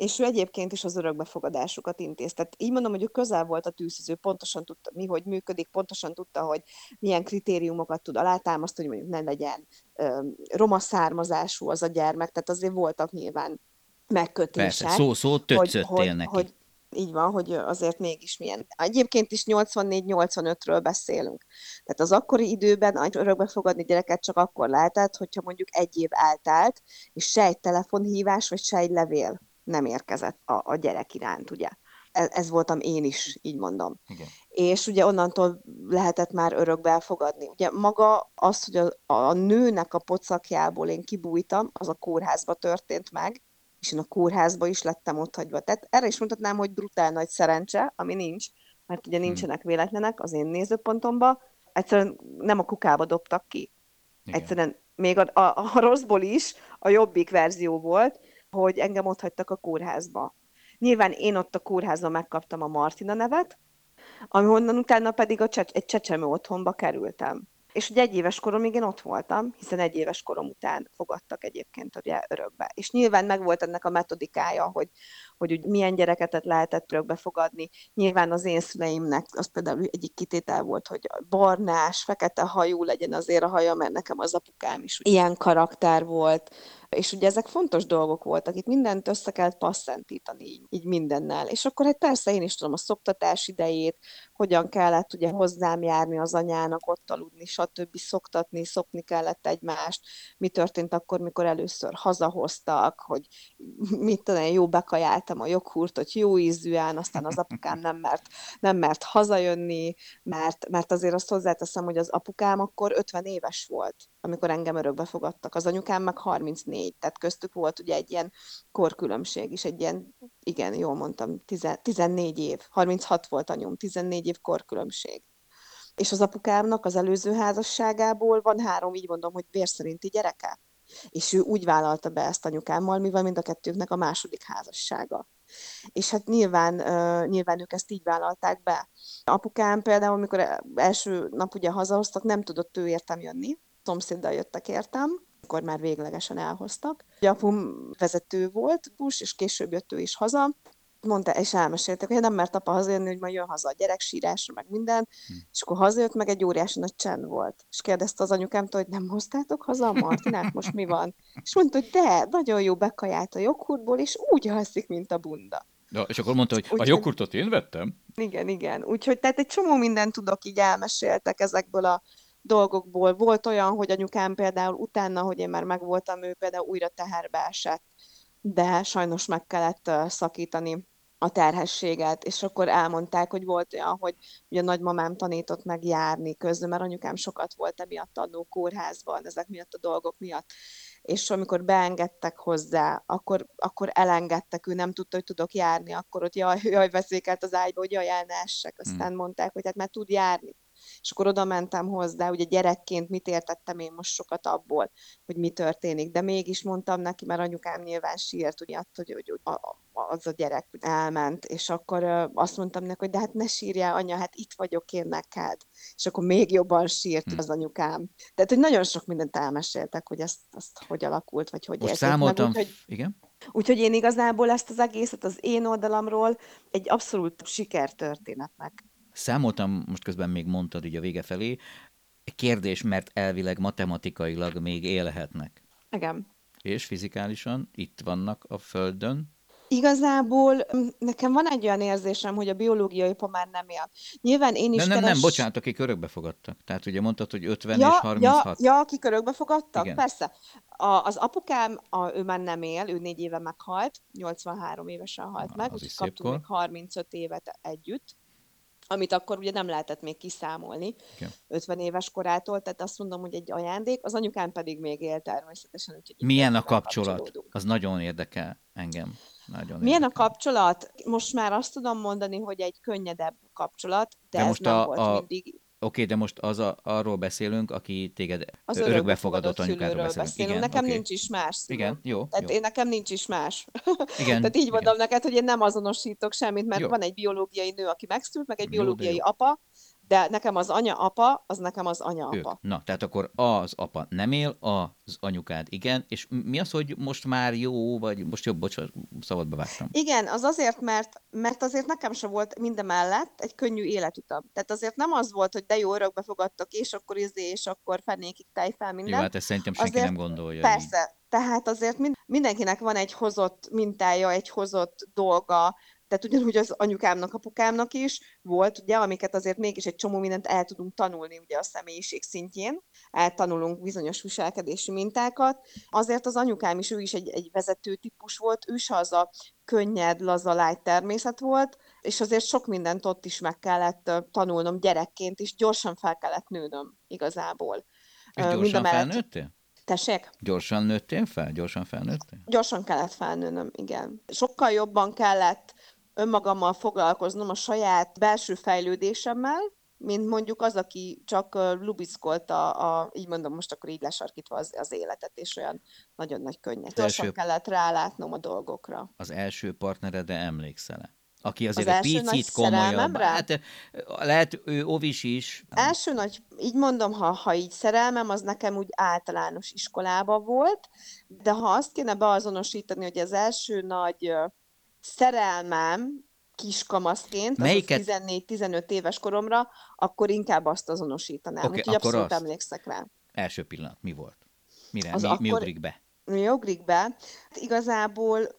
és ő egyébként is az örökbefogadásokat intéz. Tehát így mondom, hogy ő közel volt a tűzhöző, pontosan tudta, mi hogy működik, pontosan tudta, hogy milyen kritériumokat tud alátámasztani, hogy mondjuk ne legyen ö, roma származású az a gyermek, tehát azért voltak nyilván megkötések. Persze, szó, szó töccöttél hogy, neki. Hogy, Így van, hogy azért mégis milyen. Egyébként is 84-85-ről beszélünk. Tehát az akkori időben örökbe fogadni gyereket csak akkor lehetett, hogyha mondjuk egy év eltelt, és se egy telefonhívás, vagy se egy levél nem érkezett a, a gyerek iránt, ugye. Ez, ez voltam én is, így mondom. Igen. És ugye onnantól lehetett már örökbe elfogadni. Ugye maga az, hogy a, a nőnek a pocakjából én kibújtam, az a kórházba történt meg, és én a kórházba is lettem otthagyva. Tehát erre is mondhatnám, hogy brutál nagy szerencse, ami nincs, mert ugye nincsenek véletlenek az én nézőpontomban. Egyszerűen nem a kukába dobtak ki. Igen. Egyszerűen még a, a, a rosszból is a jobbik verzió volt, hogy engem ott hagytak a kórházba. Nyilván én ott a kórházban megkaptam a Martina nevet, ahonnan utána pedig a cse- egy csecsemő otthonba kerültem. És ugye egy éves koromig én ott voltam, hiszen egy éves korom után fogadtak egyébként ugye örökbe. És nyilván megvolt ennek a metodikája, hogy, hogy úgy milyen gyerekeket lehetett örökbe fogadni. Nyilván az én szüleimnek az például egyik kitétel volt, hogy barnás, fekete hajú legyen azért a haja, mert nekem az apukám is ilyen karakter volt. És ugye ezek fontos dolgok voltak, itt mindent össze kellett passzentítani így, így mindennel. És akkor hát persze én is tudom a szoktatás idejét, hogyan kellett ugye hozzám járni az anyának, ott aludni, stb. szoktatni, szokni kellett egymást, mi történt akkor, mikor először hazahoztak, hogy mit tudom, jó bekajáltam a joghurtot, jó ízűen, aztán az apukám nem mert, nem mert hazajönni, mert, mert azért azt hozzáteszem, hogy az apukám akkor 50 éves volt, amikor engem örökbe fogadtak, az anyukám meg 34, tehát köztük volt ugye egy ilyen korkülönbség is, egy ilyen, igen, jól mondtam, 10, 14 év, 36 volt anyum, 14 év korkülönbség. És az apukámnak az előző házasságából van három, így mondom, hogy vérszerinti gyereke. És ő úgy vállalta be ezt anyukámmal, mivel mind a kettőnknek a második házassága. És hát nyilván, uh, nyilván ők ezt így vállalták be. Apukám például, amikor első nap ugye hazahoztak, nem tudott ő értem jönni, szomszéddal jöttek értem, akkor már véglegesen elhoztak. Apum vezető volt, bus, és később jött ő is haza, mondta, és elmeséltek, hogy nem mert apa hazajönni, hogy majd jön haza a gyerek sírásra, meg minden, hm. és akkor hazajött, meg egy óriási nagy csend volt. És kérdezte az anyukámtól, hogy nem hoztátok haza a Martinát, most mi van? És mondta, hogy de, nagyon jó bekajált a joghurtból, és úgy alszik, mint a bunda. Ja, és akkor mondta, hogy úgy, a joghurtot én vettem? Igen, igen. Úgyhogy tehát egy csomó mindent tudok, így elmeséltek ezekből a dolgokból. Volt olyan, hogy anyukám például utána, hogy én már megvoltam, ő például újra teherbe esett, de sajnos meg kellett szakítani a terhességet, és akkor elmondták, hogy volt olyan, hogy ugye a nagymamám tanított meg járni közben, mert anyukám sokat volt emiatt annó kórházban, ezek miatt a dolgok miatt. És amikor beengedtek hozzá, akkor, akkor elengedtek, ő nem tudta, hogy tudok járni, akkor ott jaj, jaj veszékelt az ágyba, hogy jaj, el ne essek. Aztán hmm. mondták, hogy hát már tud járni és akkor oda mentem hozzá, ugye gyerekként mit értettem én most sokat abból, hogy mi történik, de mégis mondtam neki, mert anyukám nyilván sírt, ugye, hogy, hogy, hogy az a gyerek elment, és akkor azt mondtam neki, hogy de hát ne sírjál, anya, hát itt vagyok én neked. És akkor még jobban sírt hm. az anyukám. Tehát, hogy nagyon sok mindent elmeséltek, hogy ezt, ezt hogy alakult, vagy hogy Most számoltam, meg, úgy, hogy... igen? Úgyhogy én igazából ezt az egészet az én oldalamról egy abszolút sikertörténetnek Számoltam, most közben még mondtad így a vége felé, kérdés, mert elvileg matematikailag még élhetnek. Igen. És fizikálisan itt vannak a Földön, Igazából nekem van egy olyan érzésem, hogy a biológiai apa már nem él. Nyilván én is Nem, nem, keres... nem, bocsánat, akik örökbe fogadtak. Tehát ugye mondtad, hogy 50 ja, és 36. Ja, ja, akik örökbe fogadtak? Igen. Persze. A, az apukám, a, ő már nem él, ő négy éve meghalt, 83 évesen halt Na, meg, úgyhogy kaptunk még 35 évet együtt amit akkor ugye nem lehetett még kiszámolni Igen. 50 éves korától, tehát azt mondom, hogy egy ajándék, az anyukám pedig még él természetesen. Úgyhogy Milyen a kapcsolat? Az nagyon érdekel engem. Nagyon Milyen érdekel. a kapcsolat? Most már azt tudom mondani, hogy egy könnyedebb kapcsolat, de, de ez most nem a, volt a, mindig Oké, de most az a, arról beszélünk, aki téged az örökbe fogadott anyukádról beszélünk. beszélünk. Igen, nekem okay. nincs is más szülő. Igen, jó. Tehát jó. én nekem nincs is más. [LAUGHS] Igen, Tehát így igen. mondom neked, hogy én nem azonosítok semmit, mert jó. van egy biológiai nő, aki megszült, meg egy biológiai jó, jó. apa, de nekem az anya-apa, az nekem az anya-apa. Na, tehát akkor az apa nem él, az anyukád igen, és mi az, hogy most már jó, vagy most jobb, bocsánat, szabadba vágtam. Igen, az azért, mert, mert azért nekem sem volt mindemellett egy könnyű életutam. Tehát azért nem az volt, hogy de jó, örökbe fogadtak, és akkor izé, és akkor fenékig tejfel minden. Jó, hát ezt szerintem senki azért, nem gondolja. Persze, így. tehát azért mind, mindenkinek van egy hozott mintája, egy hozott dolga, Tehát ugyanúgy az anyukámnak, apukámnak is volt, ugye, amiket azért mégis egy csomó mindent el tudunk tanulni ugye a személyiség szintjén, eltanulunk bizonyos viselkedési mintákat. Azért az anyukám is, ő is egy, egy vezető típus volt, ő is az a könnyed, laza, lágy természet volt, és azért sok mindent ott is meg kellett tanulnom gyerekként, és gyorsan fel kellett nőnöm igazából. És gyorsan felnőttél? Tessék? Gyorsan nőttél fel? Gyorsan felnőttél? Gyorsan kellett felnőnöm, igen. Sokkal jobban kellett önmagammal foglalkoznom a saját belső fejlődésemmel, mint mondjuk az, aki csak lubickolta, a, így mondom most akkor így lesarkítva az, az életet, és olyan nagyon nagy könnyed. Gyorsan első... kellett rálátnom a dolgokra. Az első partneredre emlékszel-e? aki azért az egy picit komolyabb. Hát, lehet ő ovis is. Első nagy, így mondom, ha, ha így szerelmem, az nekem úgy általános iskolában volt, de ha azt kéne beazonosítani, hogy az első nagy szerelmem kiskamaszként, Melyiket? 14-15 éves koromra, akkor inkább azt azonosítanám. Okay, Úgyhogy abszolút azt. emlékszek rá. Első pillanat, mi volt? Mire? Az mi, akkor, mi ugrik be? Mi ugrik be? Igazából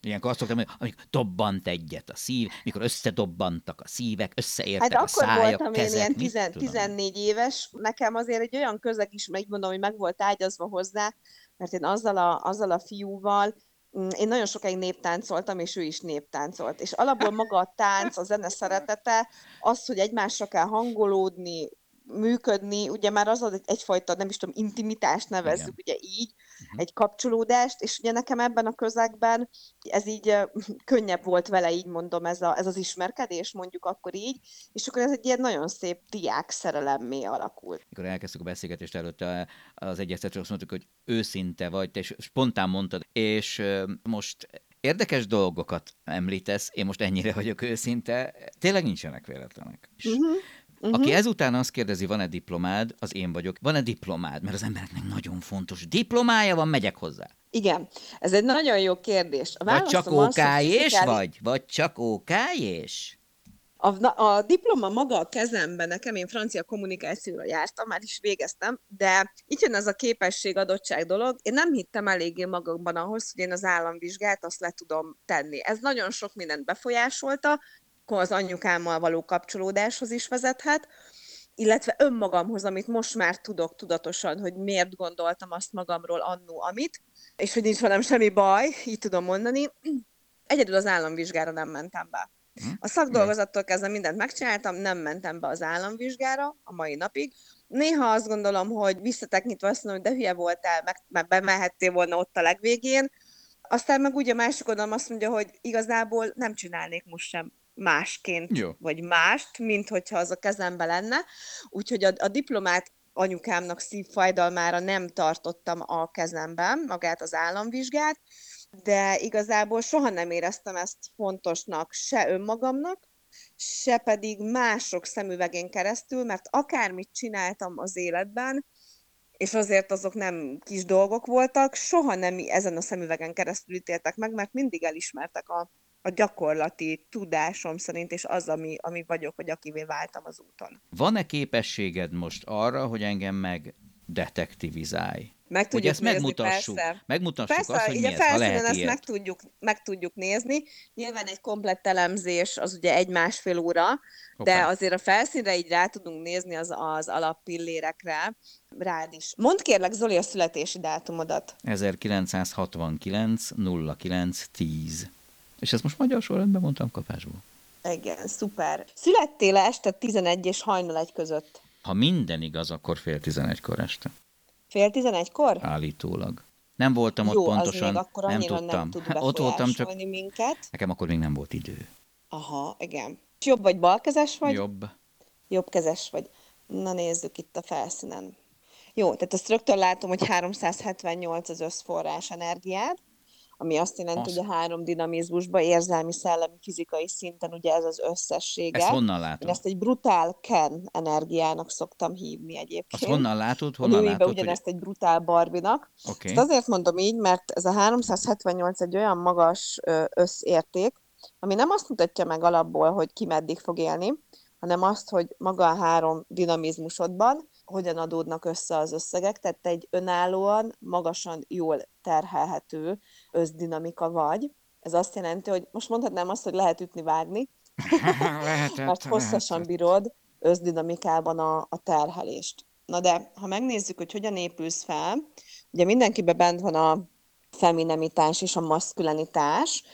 Ilyenkor azt szoktam, hogy amikor dobbant egyet a szív, mikor összedobbantak a szívek, összeértek hát a szájak, akkor voltam kezek, én ilyen 10, 14 éves, nekem azért egy olyan közeg is, meg mondom, hogy meg volt ágyazva hozzá, mert én azzal a, azzal a fiúval, én nagyon sokáig néptáncoltam, és ő is néptáncolt. És alapból maga a tánc, a zene szeretete, az, hogy egymásra kell hangolódni, működni, ugye már az ad egyfajta, nem is tudom, intimitást nevezzük, Igen. ugye így, uh-huh. egy kapcsolódást, és ugye nekem ebben a közegben ez így könnyebb volt vele, így mondom, ez, a, ez az ismerkedés, mondjuk akkor így, és akkor ez egy ilyen nagyon szép diák szerelemmé alakult. Mikor elkezdtük a beszélgetést előtt az egyeztetőről, azt mondtuk, hogy őszinte vagy, te spontán mondtad, és most érdekes dolgokat említesz, én most ennyire vagyok őszinte, tényleg nincsenek véletlenek. Uh-huh. Uh-huh. Aki ezután azt kérdezi, van-e diplomád, az én vagyok. Van-e diplomád? Mert az embereknek nagyon fontos. Diplomája van, megyek hozzá. Igen, ez egy nagyon jó kérdés. A vagy csak ókájés az, vagy? Vagy csak ókájés? A, a diploma maga a kezemben, nekem én francia kommunikációra jártam, már is végeztem, de itt jön ez a képesség adottság dolog. Én nem hittem eléggé magamban ahhoz, hogy én az államvizsgát azt le tudom tenni. Ez nagyon sok mindent befolyásolta, az anyukámmal való kapcsolódáshoz is vezethet, illetve önmagamhoz, amit most már tudok tudatosan, hogy miért gondoltam azt magamról annó, amit, és hogy nincs velem semmi baj, így tudom mondani. Egyedül az államvizsgára nem mentem be. Hm? A szakdolgozattól kezdve mindent megcsináltam, nem mentem be az államvizsgára a mai napig. Néha azt gondolom, hogy visszatekintve azt mondom, hogy de hülye voltál, meg, meg bemehettél volna ott a legvégén. Aztán meg úgy a másik oldalom azt mondja, hogy igazából nem csinálnék most sem másként, Jó. vagy mást, mint hogyha az a kezembe lenne. Úgyhogy a, a diplomát anyukámnak szívfajdalmára nem tartottam a kezemben, magát az államvizsgát, de igazából soha nem éreztem ezt fontosnak se önmagamnak, se pedig mások szemüvegén keresztül, mert akármit csináltam az életben, és azért azok nem kis dolgok voltak, soha nem ezen a szemüvegen keresztül ítéltek meg, mert mindig elismertek a, a gyakorlati tudásom szerint, és az, ami, ami vagyok, hogy akivé váltam az úton. Van-e képességed most arra, hogy engem meg detektivizálj? Meg tudjuk ezt nézni, megmutassuk. Persze. Megmutassuk persze, azt, hogy mi ez, ha lehet ezt meg tudjuk, meg tudjuk nézni. Nyilván egy komplett elemzés az ugye egy-másfél óra, okay. de azért a felszínre így rá tudunk nézni az, az alappillérekre, rád is. Mondd kérlek, Zoli, a születési dátumodat. 1969 09 10. És ezt most magyar sorrendben mondtam kapásból. Igen, szuper. Születtél este 11 és hajnal egy között? Ha minden igaz, akkor fél 11-kor este. Fél 11-kor? Állítólag. Nem voltam Jó, ott pontosan, az akkor nem tudtam. Nem tud ott voltam, csak minket. nekem akkor még nem volt idő. Aha, igen. És jobb vagy balkezes vagy? Jobb. Jobbkezes vagy. Na nézzük itt a felszínen. Jó, tehát azt rögtön látom, hogy 378 az összforrás energiád ami azt jelenti, azt. hogy a három dinamizmusban érzelmi, szellemi, fizikai szinten ugye ez az összessége. Ezt honnan látod? Én ezt egy brutál Ken energiának szoktam hívni egyébként. Azt honnan látod? Honnan a látod, ugyanezt hogy... egy brutál Barbinak. Okay. Ezt azért mondom így, mert ez a 378 egy olyan magas összérték, ami nem azt mutatja meg alapból, hogy ki meddig fog élni, hanem azt, hogy maga a három dinamizmusodban hogyan adódnak össze az összegek, tehát te egy önállóan, magasan jól terhelhető összdinamika vagy. Ez azt jelenti, hogy most mondhatnám azt, hogy lehet ütni, vágni, [LAUGHS] [LAUGHS] mert hosszasan bírod összdinamikában a, a terhelést. Na de, ha megnézzük, hogy hogyan épülsz fel, ugye mindenkiben bent van a feminemitás és a maszkulinitás.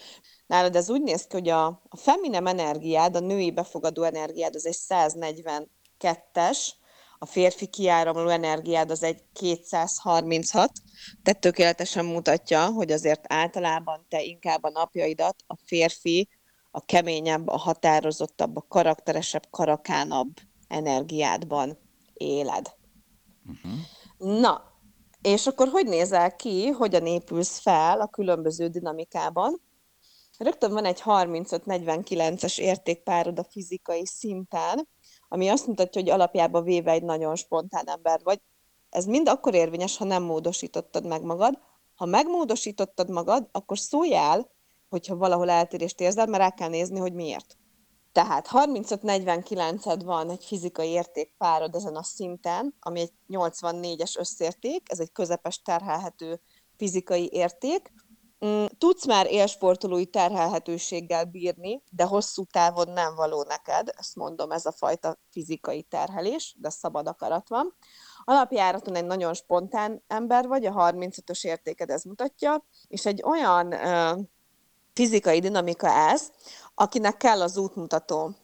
Nálad ez úgy néz ki, hogy a, a feminem energiád, a női befogadó energiád az egy 142-es, a férfi kiáramló energiád az egy 236, tehát tökéletesen mutatja, hogy azért általában te inkább a napjaidat a férfi, a keményebb, a határozottabb, a karakteresebb, karakánabb energiádban éled. Uh-huh. Na, és akkor hogy nézel ki, hogyan épülsz fel a különböző dinamikában? Rögtön van egy 35-49-es értékpárod a fizikai szinten, ami azt mutatja, hogy alapjában véve egy nagyon spontán ember vagy. Ez mind akkor érvényes, ha nem módosítottad meg magad. Ha megmódosítottad magad, akkor szóljál, hogyha valahol eltérést érzel, mert rá kell nézni, hogy miért. Tehát 35-49-ed van egy fizikai értékpárod ezen a szinten, ami egy 84-es összérték, ez egy közepes terhelhető fizikai érték. Mm, tudsz már élsportolói terhelhetőséggel bírni, de hosszú távon nem való neked, ezt mondom, ez a fajta fizikai terhelés, de szabad akarat van. Alapjáraton egy nagyon spontán ember vagy, a 35-ös értéked ez mutatja, és egy olyan uh, fizikai dinamika ez, akinek kell az útmutató.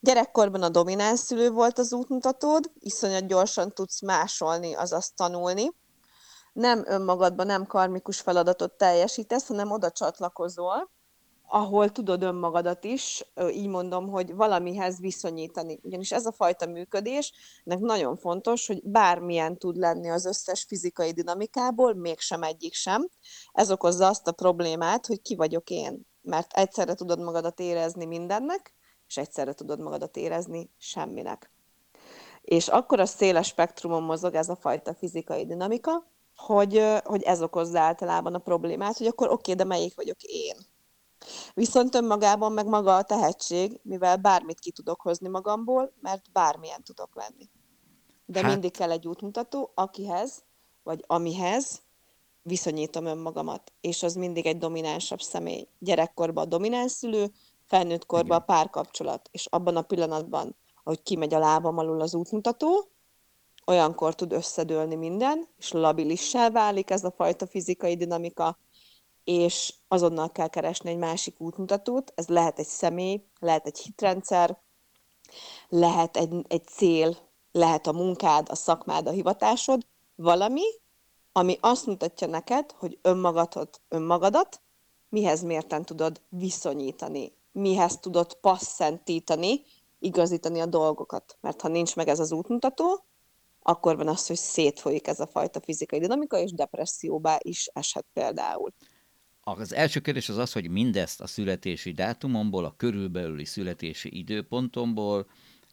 Gyerekkorban a domináns szülő volt az útmutatód, iszonyat gyorsan tudsz másolni, azaz tanulni. Nem önmagadban, nem karmikus feladatot teljesítesz, hanem oda csatlakozol, ahol tudod önmagadat is, így mondom, hogy valamihez viszonyítani. Ugyanis ez a fajta működés, ennek nagyon fontos, hogy bármilyen tud lenni az összes fizikai dinamikából, mégsem egyik sem. Ez okozza azt a problémát, hogy ki vagyok én. Mert egyszerre tudod magadat érezni mindennek, és egyszerre tudod magadat érezni semminek. És akkor a széles spektrumon mozog ez a fajta fizikai dinamika, hogy, hogy ez okozza általában a problémát, hogy akkor oké, okay, de melyik vagyok én? Viszont önmagában meg maga a tehetség, mivel bármit ki tudok hozni magamból, mert bármilyen tudok lenni. De hát... mindig kell egy útmutató, akihez, vagy amihez viszonyítom önmagamat, és az mindig egy dominánsabb személy. Gyerekkorban a domináns szülő, felnőtt korban a párkapcsolat, és abban a pillanatban, ahogy kimegy a lábam alul az útmutató, olyankor tud összedőlni minden, és labilissá válik ez a fajta fizikai dinamika, és azonnal kell keresni egy másik útmutatót. Ez lehet egy személy, lehet egy hitrendszer, lehet egy, egy cél, lehet a munkád, a szakmád, a hivatásod, valami, ami azt mutatja neked, hogy önmagadot, önmagadat mihez mérten tudod viszonyítani, mihez tudod passzentítani, igazítani a dolgokat. Mert ha nincs meg ez az útmutató, akkor van az, hogy szétfolyik ez a fajta fizikai dinamika, és depresszióba is eshet például. Az első kérdés az az, hogy mindezt a születési dátumomból, a körülbelüli születési időpontomból,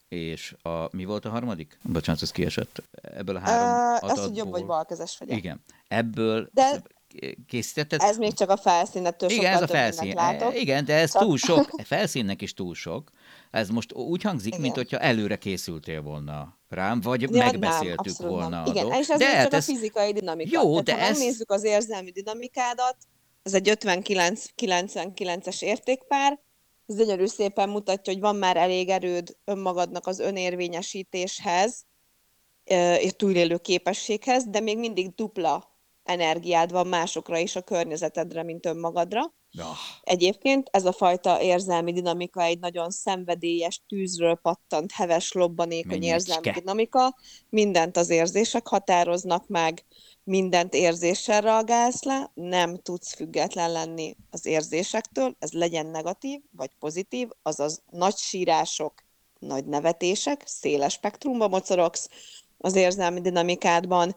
és a, mi volt a harmadik? Bocsánat, ez kiesett. Ebből a három uh, adatból. Az, hogy jobb vagy balkezes vagyok. Igen. Ebből de készítetted? Ez még csak a felszín, ettől Igen, ez a felszín. Látok. Igen, de ez Csak... túl sok, [LAUGHS] felszínnek is túl sok. Ez most úgy hangzik, Igen. mint hogyha előre készültél volna rám, vagy ja, megbeszéltük nem, volna. Nem. Igen, és ez de csak ez... a fizikai dinamika. Jó, Tehát, de ha ez... megnézzük az érzelmi dinamikádat, ez egy 59-99-es értékpár, ez gyönyörű szépen mutatja, hogy van már elég erőd önmagadnak az önérvényesítéshez, és túlélő képességhez, de még mindig dupla energiád van másokra is a környezetedre, mint önmagadra. Ja. Egyébként ez a fajta érzelmi dinamika egy nagyon szenvedélyes, tűzről pattant, heves, lobbanékony Mennyicske. érzelmi dinamika. Mindent az érzések határoznak meg, mindent érzéssel reagálsz le, nem tudsz független lenni az érzésektől, ez legyen negatív vagy pozitív, azaz nagy sírások, nagy nevetések, széles spektrumba mocorogsz az érzelmi dinamikádban,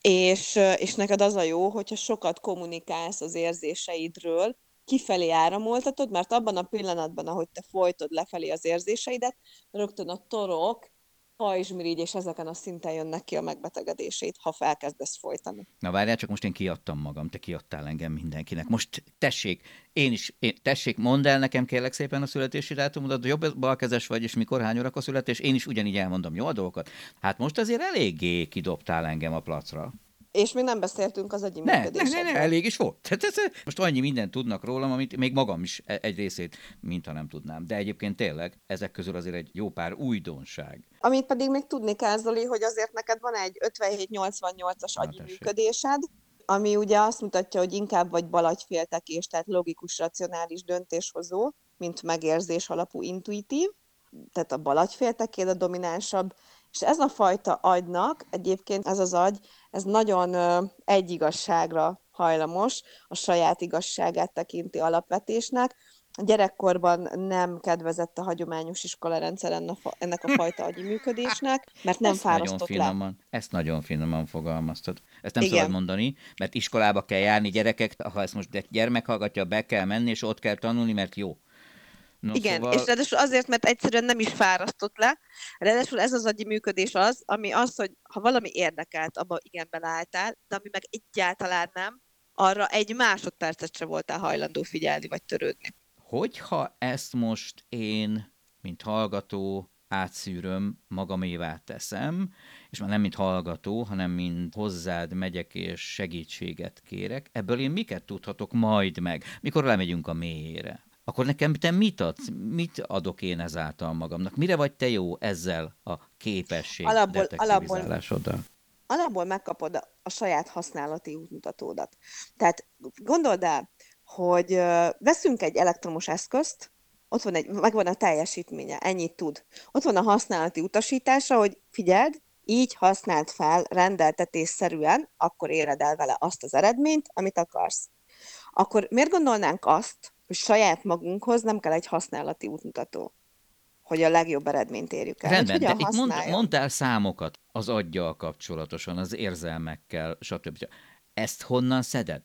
és, és neked az a jó, hogyha sokat kommunikálsz az érzéseidről, kifelé áramoltatod, mert abban a pillanatban, ahogy te folytod lefelé az érzéseidet, rögtön a torok pajzsmirigy, és ezeken a szinten jönnek ki a megbetegedését, ha felkezdesz folytani. Na várjál, csak most én kiadtam magam, te kiadtál engem mindenkinek. Most tessék, én is, én, tessék, mondd el nekem kérlek szépen a születési dátumodat, jobb balkezes vagy, és mikor, hány órakor születés, én is ugyanígy elmondom jó a dolgokat. Hát most azért eléggé kidobtál engem a placra. És még nem beszéltünk az agyi Ne, ne, ne, ne, elég is volt. Tehát ez, most annyi mindent tudnak rólam, amit még magam is e- egy részét, mintha nem tudnám. De egyébként tényleg ezek közül azért egy jó pár újdonság. Amit pedig még tudni kell, Zoli, hogy azért neked van egy 57-88-as Na, agyi működésed, ami ugye azt mutatja, hogy inkább vagy balagyféltekés, tehát logikus, racionális döntéshozó, mint megérzés alapú intuitív, tehát a balagyféltekéd a dominánsabb, és ez a fajta agynak, egyébként ez az agy, ez nagyon egy igazságra hajlamos, a saját igazságát tekinti alapvetésnek, a gyerekkorban nem kedvezett a hagyományos iskolarendszer ennek a a fajta agyi működésnek, mert nem ezt nagyon fárasztott le. finoman, Ezt nagyon finoman fogalmaztad. Ezt nem Igen. szabad mondani, mert iskolába kell járni gyerekek, ha ezt most gyermek hallgatja, be kell menni, és ott kell tanulni, mert jó. No, Igen, szóval... és ráadásul azért, mert egyszerűen nem is fárasztott le. Ráadásul ez az agyi működés az, ami az, hogy ha valami érdekelt, abba igen beleálltál, de ami meg egyáltalán nem, arra egy másodpercet se voltál hajlandó figyelni vagy törődni. Hogyha ezt most én, mint hallgató, átszűröm, magamévá teszem, és már nem mint hallgató, hanem mint hozzád megyek és segítséget kérek, ebből én miket tudhatok majd meg, mikor lemegyünk a mélyére? Akkor nekem te mit adsz? Mit adok én ezáltal magamnak? Mire vagy te jó ezzel a képesség Alapból-? Alapból megkapod a, a saját használati útmutatódat. Tehát gondold el, hogy veszünk egy elektromos eszközt, ott van egy, megvan a teljesítménye, ennyit tud. Ott van a használati utasítása, hogy figyeld, így használd fel rendeltetésszerűen, akkor éred el vele azt az eredményt, amit akarsz. Akkor miért gondolnánk azt, hogy saját magunkhoz nem kell egy használati útmutató, hogy a legjobb eredményt érjük el? Rendben, de itt mond, mondtál számokat az aggyal kapcsolatosan, az érzelmekkel, stb. Ezt honnan szeded?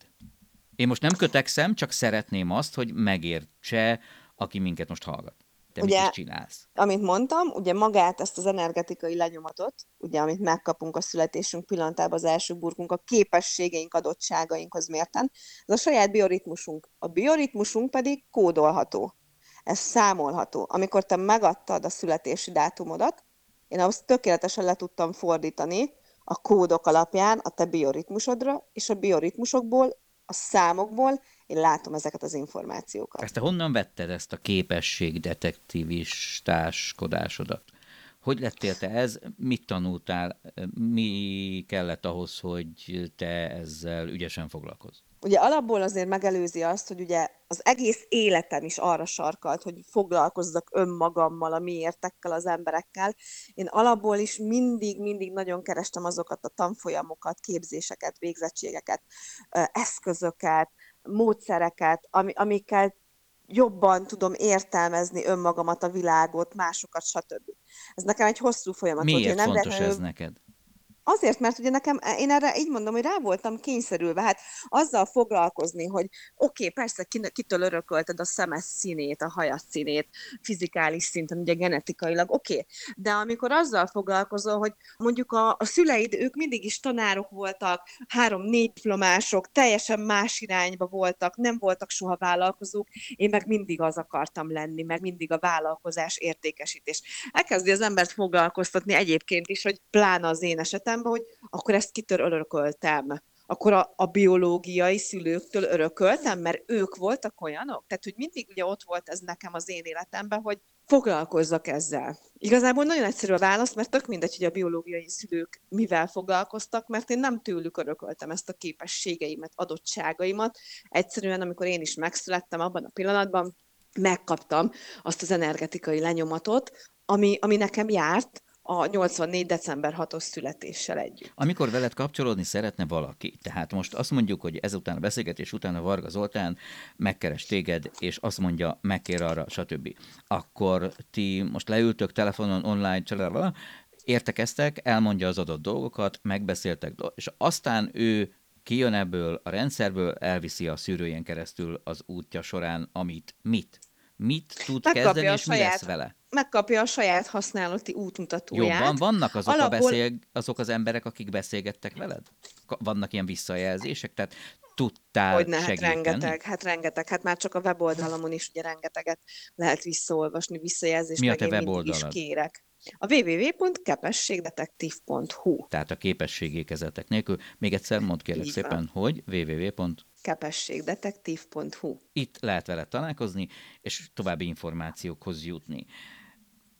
Én most nem kötekszem, csak szeretném azt, hogy megértse, aki minket most hallgat. Te Ugye- mit is csinálsz? amit mondtam, ugye magát ezt az energetikai lenyomatot, ugye amit megkapunk a születésünk pillanatában az első burkunk, a képességeink, adottságainkhoz mérten, ez a saját bioritmusunk. A bioritmusunk pedig kódolható. Ez számolható. Amikor te megadtad a születési dátumodat, én azt tökéletesen le tudtam fordítani a kódok alapján a te bioritmusodra, és a bioritmusokból, a számokból én látom ezeket az információkat. Ezt te honnan vetted ezt a képesség detektivistáskodásodat? Hogy lettél te ez? Mit tanultál? Mi kellett ahhoz, hogy te ezzel ügyesen foglalkozz? ugye alapból azért megelőzi azt, hogy ugye az egész életem is arra sarkalt, hogy foglalkozzak önmagammal, a miértekkel, az emberekkel. Én alapból is mindig, mindig nagyon kerestem azokat a tanfolyamokat, képzéseket, végzettségeket, eszközöket, módszereket, ami, amikkel jobban tudom értelmezni önmagamat, a világot, másokat, stb. Ez nekem egy hosszú folyamat volt. Miért nem fontos véletlenül- ez neked? Azért, mert ugye nekem, én erre így mondom, hogy rá voltam kényszerülve, hát azzal foglalkozni, hogy oké, okay, persze ki- kitől örökölted a szemes színét, a hajad színét, fizikális szinten, ugye genetikailag, oké, okay. de amikor azzal foglalkozol, hogy mondjuk a, a szüleid, ők mindig is tanárok voltak, három-négy diplomások, teljesen más irányba voltak, nem voltak soha vállalkozók, én meg mindig az akartam lenni, meg mindig a vállalkozás értékesítés. Elkezdi az embert foglalkoztatni egyébként is, hogy pláne az én esetemben, hogy akkor ezt kitől örököltem. Akkor a, a biológiai szülőktől örököltem, mert ők voltak olyanok. Tehát, hogy mindig ugye ott volt ez nekem az én életemben, hogy foglalkozzak ezzel. Igazából nagyon egyszerű a válasz, mert tök mindegy, hogy a biológiai szülők mivel foglalkoztak, mert én nem tőlük örököltem ezt a képességeimet, adottságaimat. Egyszerűen, amikor én is megszülettem abban a pillanatban, megkaptam azt az energetikai lenyomatot, ami, ami nekem járt a 84. december 6-os születéssel együtt. Amikor veled kapcsolódni szeretne valaki, tehát most azt mondjuk, hogy ezután a beszélgetés után a Varga Zoltán megkeres téged, és azt mondja, megkér arra, stb. Akkor ti most leültök telefonon, online, családban, értekeztek, elmondja az adott dolgokat, megbeszéltek, és aztán ő kijön ebből a rendszerből, elviszi a szűrőjén keresztül az útja során, amit mit? Mit tud Megkapja kezdeni, és mi saját lesz vele? Megkapja a saját használati útmutatóját. Jó, van, vannak azok, Alapból- a beszél, azok az emberek, akik beszélgettek veled? Vannak ilyen visszajelzések? Tehát tudtál Hogyne, hát segíteni? rengeteg, hát rengeteg. Hát már csak a weboldalamon is ugye rengeteget lehet visszaolvasni, visszajelzést, Mi a te mindig is weboldalad? kérek. A www.kepességdetektív.hu Tehát a képességékezetek nélkül. Még egyszer mondd kérlek Így van. szépen, hogy www. kepességdetektív.hu Itt lehet vele találkozni, és további információkhoz jutni.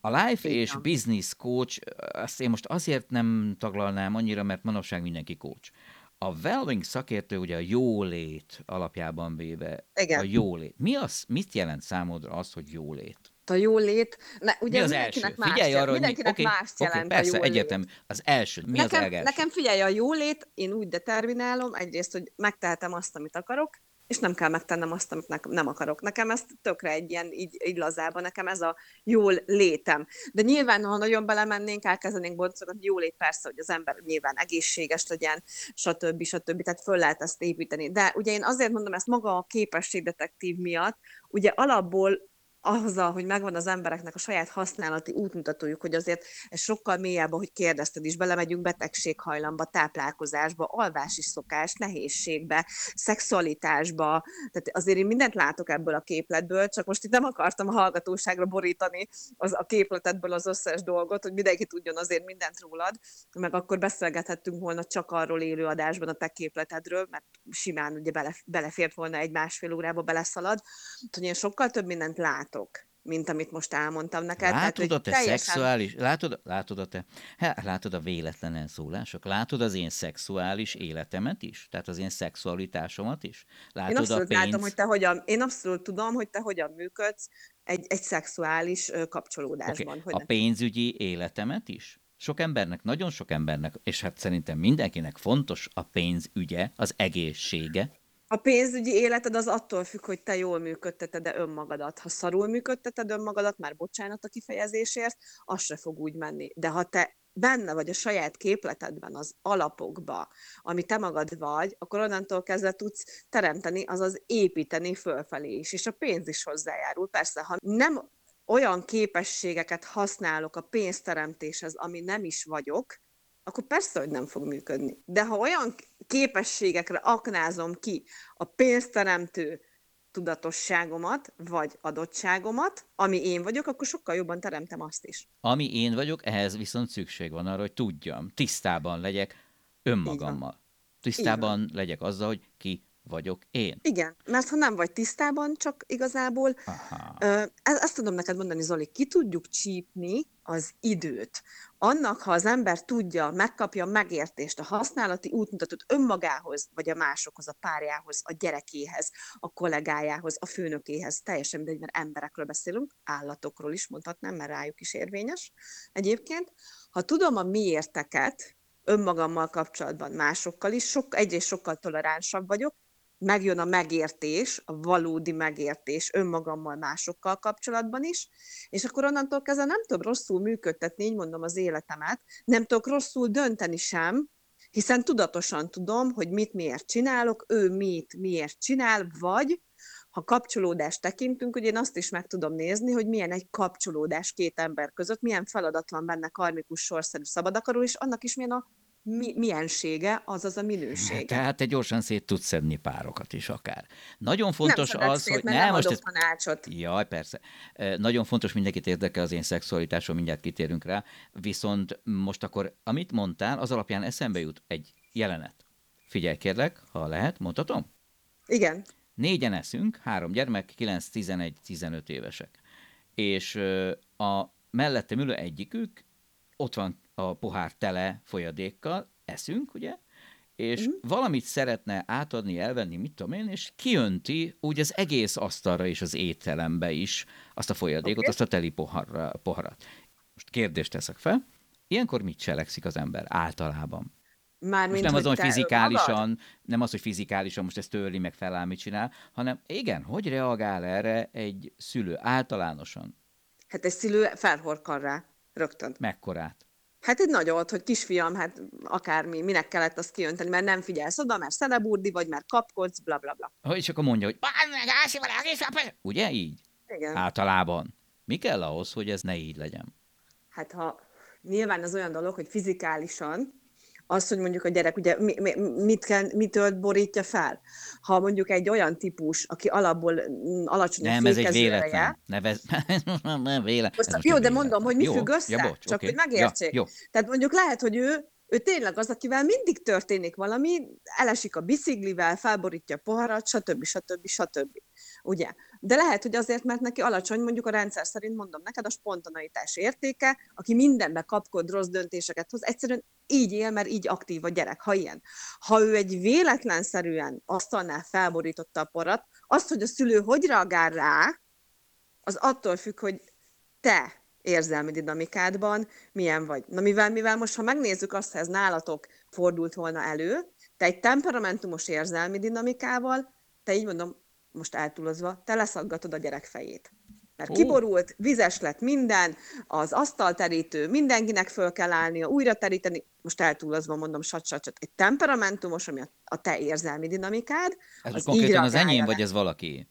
A life Így és business coach, azt én most azért nem taglalnám annyira, mert manapság mindenki coach. A Wellwing szakértő ugye a jólét alapjában véve. Igen. A jólét. Mi az, mit jelent számodra az, hogy jólét? A jólét, ne, ugye Mi az mindenkinek első? más, Figyelj arra, mindenkinek oké, más oké, jelent persze, a jólét. egyértelmű. Az első, mi az nekem, legelső? nekem figyelj, a jólét, én úgy determinálom, egyrészt, hogy megtehetem azt, amit akarok, és nem kell megtennem azt, amit ne- nem akarok. Nekem ez tökre egy ilyen, így, így lazában, nekem ez a jól létem. De nyilván, ha nagyon belemennénk, elkezdenénk boncogatni, jól lét persze, hogy az ember nyilván egészséges legyen, stb. stb. Tehát föl lehet ezt építeni. De ugye én azért mondom ezt maga a képességdetektív miatt, ugye alapból azzal, hogy megvan az embereknek a saját használati útmutatójuk, hogy azért sokkal mélyebb, ahogy kérdezted is, belemegyünk betegséghajlamba, táplálkozásba, alvási szokás, nehézségbe, szexualitásba, tehát azért én mindent látok ebből a képletből, csak most itt nem akartam a hallgatóságra borítani az, a képletedből az összes dolgot, hogy mindenki tudjon azért mindent rólad, meg akkor beszélgethettünk volna csak arról élő adásban a te képletedről, mert simán ugye bele, belefért volna egy másfél órába beleszalad, hogy én sokkal több mindent látok, mint amit most elmondtam neked. Tehát, Látod hogy a te teljesen- szexuális, látod, látod a te, hát, látod a véletlen elszólások, látod az én szexuális életemet is, tehát az én szexualitásomat is, látod Én a abszolút pénz, látom, hogy te hogyan, én abszolút tudom, hogy te hogyan működsz egy, egy szexuális kapcsolódásban. okay. Hogy a ne- pénzügyi életemet is. Sok embernek, nagyon sok embernek, és hát szerintem mindenkinek fontos a pénzügye, az egészsége. A pénzügyi életed az attól függ, hogy te jól működteted-e önmagadat. Ha szarul működteted önmagadat, már bocsánat a kifejezésért, az se fog úgy menni. De ha te benne vagy a saját képletedben, az alapokba, ami te magad vagy, akkor onnantól kezdve tudsz teremteni, azaz építeni fölfelé is, és a pénz is hozzájárul. Persze, ha nem olyan képességeket használok a pénzteremtéshez, ami nem is vagyok, akkor persze, hogy nem fog működni. De ha olyan képességekre aknázom ki a pénzteremtő tudatosságomat, vagy adottságomat, ami én vagyok, akkor sokkal jobban teremtem azt is. Ami én vagyok, ehhez viszont szükség van arra, hogy tudjam, tisztában legyek önmagammal. Tisztában legyek azzal, hogy ki vagyok én. Igen, mert ha nem vagy tisztában, csak igazából Aha. E- Ezt tudom neked mondani, Zoli, ki tudjuk csípni az időt. Annak, ha az ember tudja, megkapja a megértést, a használati útmutatót önmagához, vagy a másokhoz, a párjához, a gyerekéhez, a kollégájához, a főnökéhez, teljesen mindegy, mert emberekről beszélünk, állatokról is mondhatnám, mert rájuk is érvényes. Egyébként, ha tudom a miérteket önmagammal kapcsolatban, másokkal is, sok, egyrészt sokkal toleránsabb vagyok, megjön a megértés, a valódi megértés önmagammal, másokkal kapcsolatban is, és akkor onnantól kezdve nem tudom rosszul működtetni, így mondom az életemet, nem tudok rosszul dönteni sem, hiszen tudatosan tudom, hogy mit miért csinálok, ő mit miért csinál, vagy ha kapcsolódást tekintünk, ugye én azt is meg tudom nézni, hogy milyen egy kapcsolódás két ember között, milyen feladat van benne karmikus sorszerű szabadakaró, és annak is milyen a mi, miensége, azaz a minősége. Tehát te gyorsan szét tudsz szedni párokat is akár. Nagyon fontos nem az, szét, hogy mert nem, most adok ez- tanácsot. Jaj, persze. Nagyon fontos, mindenkit érdekel az én szexualitásom, mindjárt kitérünk rá. Viszont most akkor, amit mondtál, az alapján eszembe jut egy jelenet. Figyelj kérlek, ha lehet, mondhatom? Igen. Négyen eszünk, három gyermek, 9, 11, 15 évesek. És a mellettem ülő egyikük, ott van a pohár tele folyadékkal, eszünk, ugye? És Mhm. valamit szeretne átadni, elvenni, mit tudom én, és kiönti úgy az egész asztalra és az étterembe is azt a folyadékot, Oké. azt a teli poharra, poharat. Most kérdést teszek fel. Ilyenkor mit cselekszik az ember általában? Már Most nem azon, hogy fizikálisan, nem az, hogy fizikálisan most ezt törli, meg feláll, mit csinál, hanem igen, hogy reagál erre egy szülő általánosan, Hát egy szülő felhorkal rá, rögtön. mekkorát? Hát egy nagyot, hogy kisfiam, hát akármi, minek kellett azt kiönteni, mert nem figyelsz oda, mert szeneburdi vagy, mert kapkodsz, bla bla bla. Csak akkor mondja, hogy ugye így? Igen. Általában. Mi kell ahhoz, hogy ez ne így legyen? Hát ha nyilván az olyan dolog, hogy fizikálisan az, hogy mondjuk a gyerek ugye mi, mi, mit kell, mitől borítja fel. Ha mondjuk egy olyan típus, aki alapból mm, alacsony Nem, ez egy véletlen. Nevez... [LAUGHS] nem véletlen. Most, jó, de mondom, hogy mi jó, függ össze, ja, bocs, csak okay. hogy megértsék. Ja, jó. Tehát mondjuk lehet, hogy ő ő tényleg az, akivel mindig történik valami, elesik a biciklivel, felborítja a poharat, stb. stb. stb. Ugye? De lehet, hogy azért, mert neki alacsony, mondjuk a rendszer szerint mondom neked, a spontaneitás értéke, aki mindenbe kapkod, rossz döntéseket hoz, egyszerűen így él, mert így aktív a gyerek, ha ilyen. Ha ő egy véletlenszerűen asztalnál felborította a porat, azt, hogy a szülő hogy reagál rá, az attól függ, hogy te érzelmi dinamikádban milyen vagy. Na mivel, mivel most, ha megnézzük azt, ha ez nálatok fordult volna elő, te egy temperamentumos érzelmi dinamikával, te így mondom, most eltúlozva, te leszaggatod a gyerek fejét. Mert oh. kiborult, vizes lett minden, az asztalterítő, mindenkinek föl kell állnia, újra teríteni, most eltúlozva mondom, sat, sat, sat. Egy temperamentumos, ami a, a te érzelmi dinamikád. Ez az konkrétan az enyém, le. vagy ez valaki?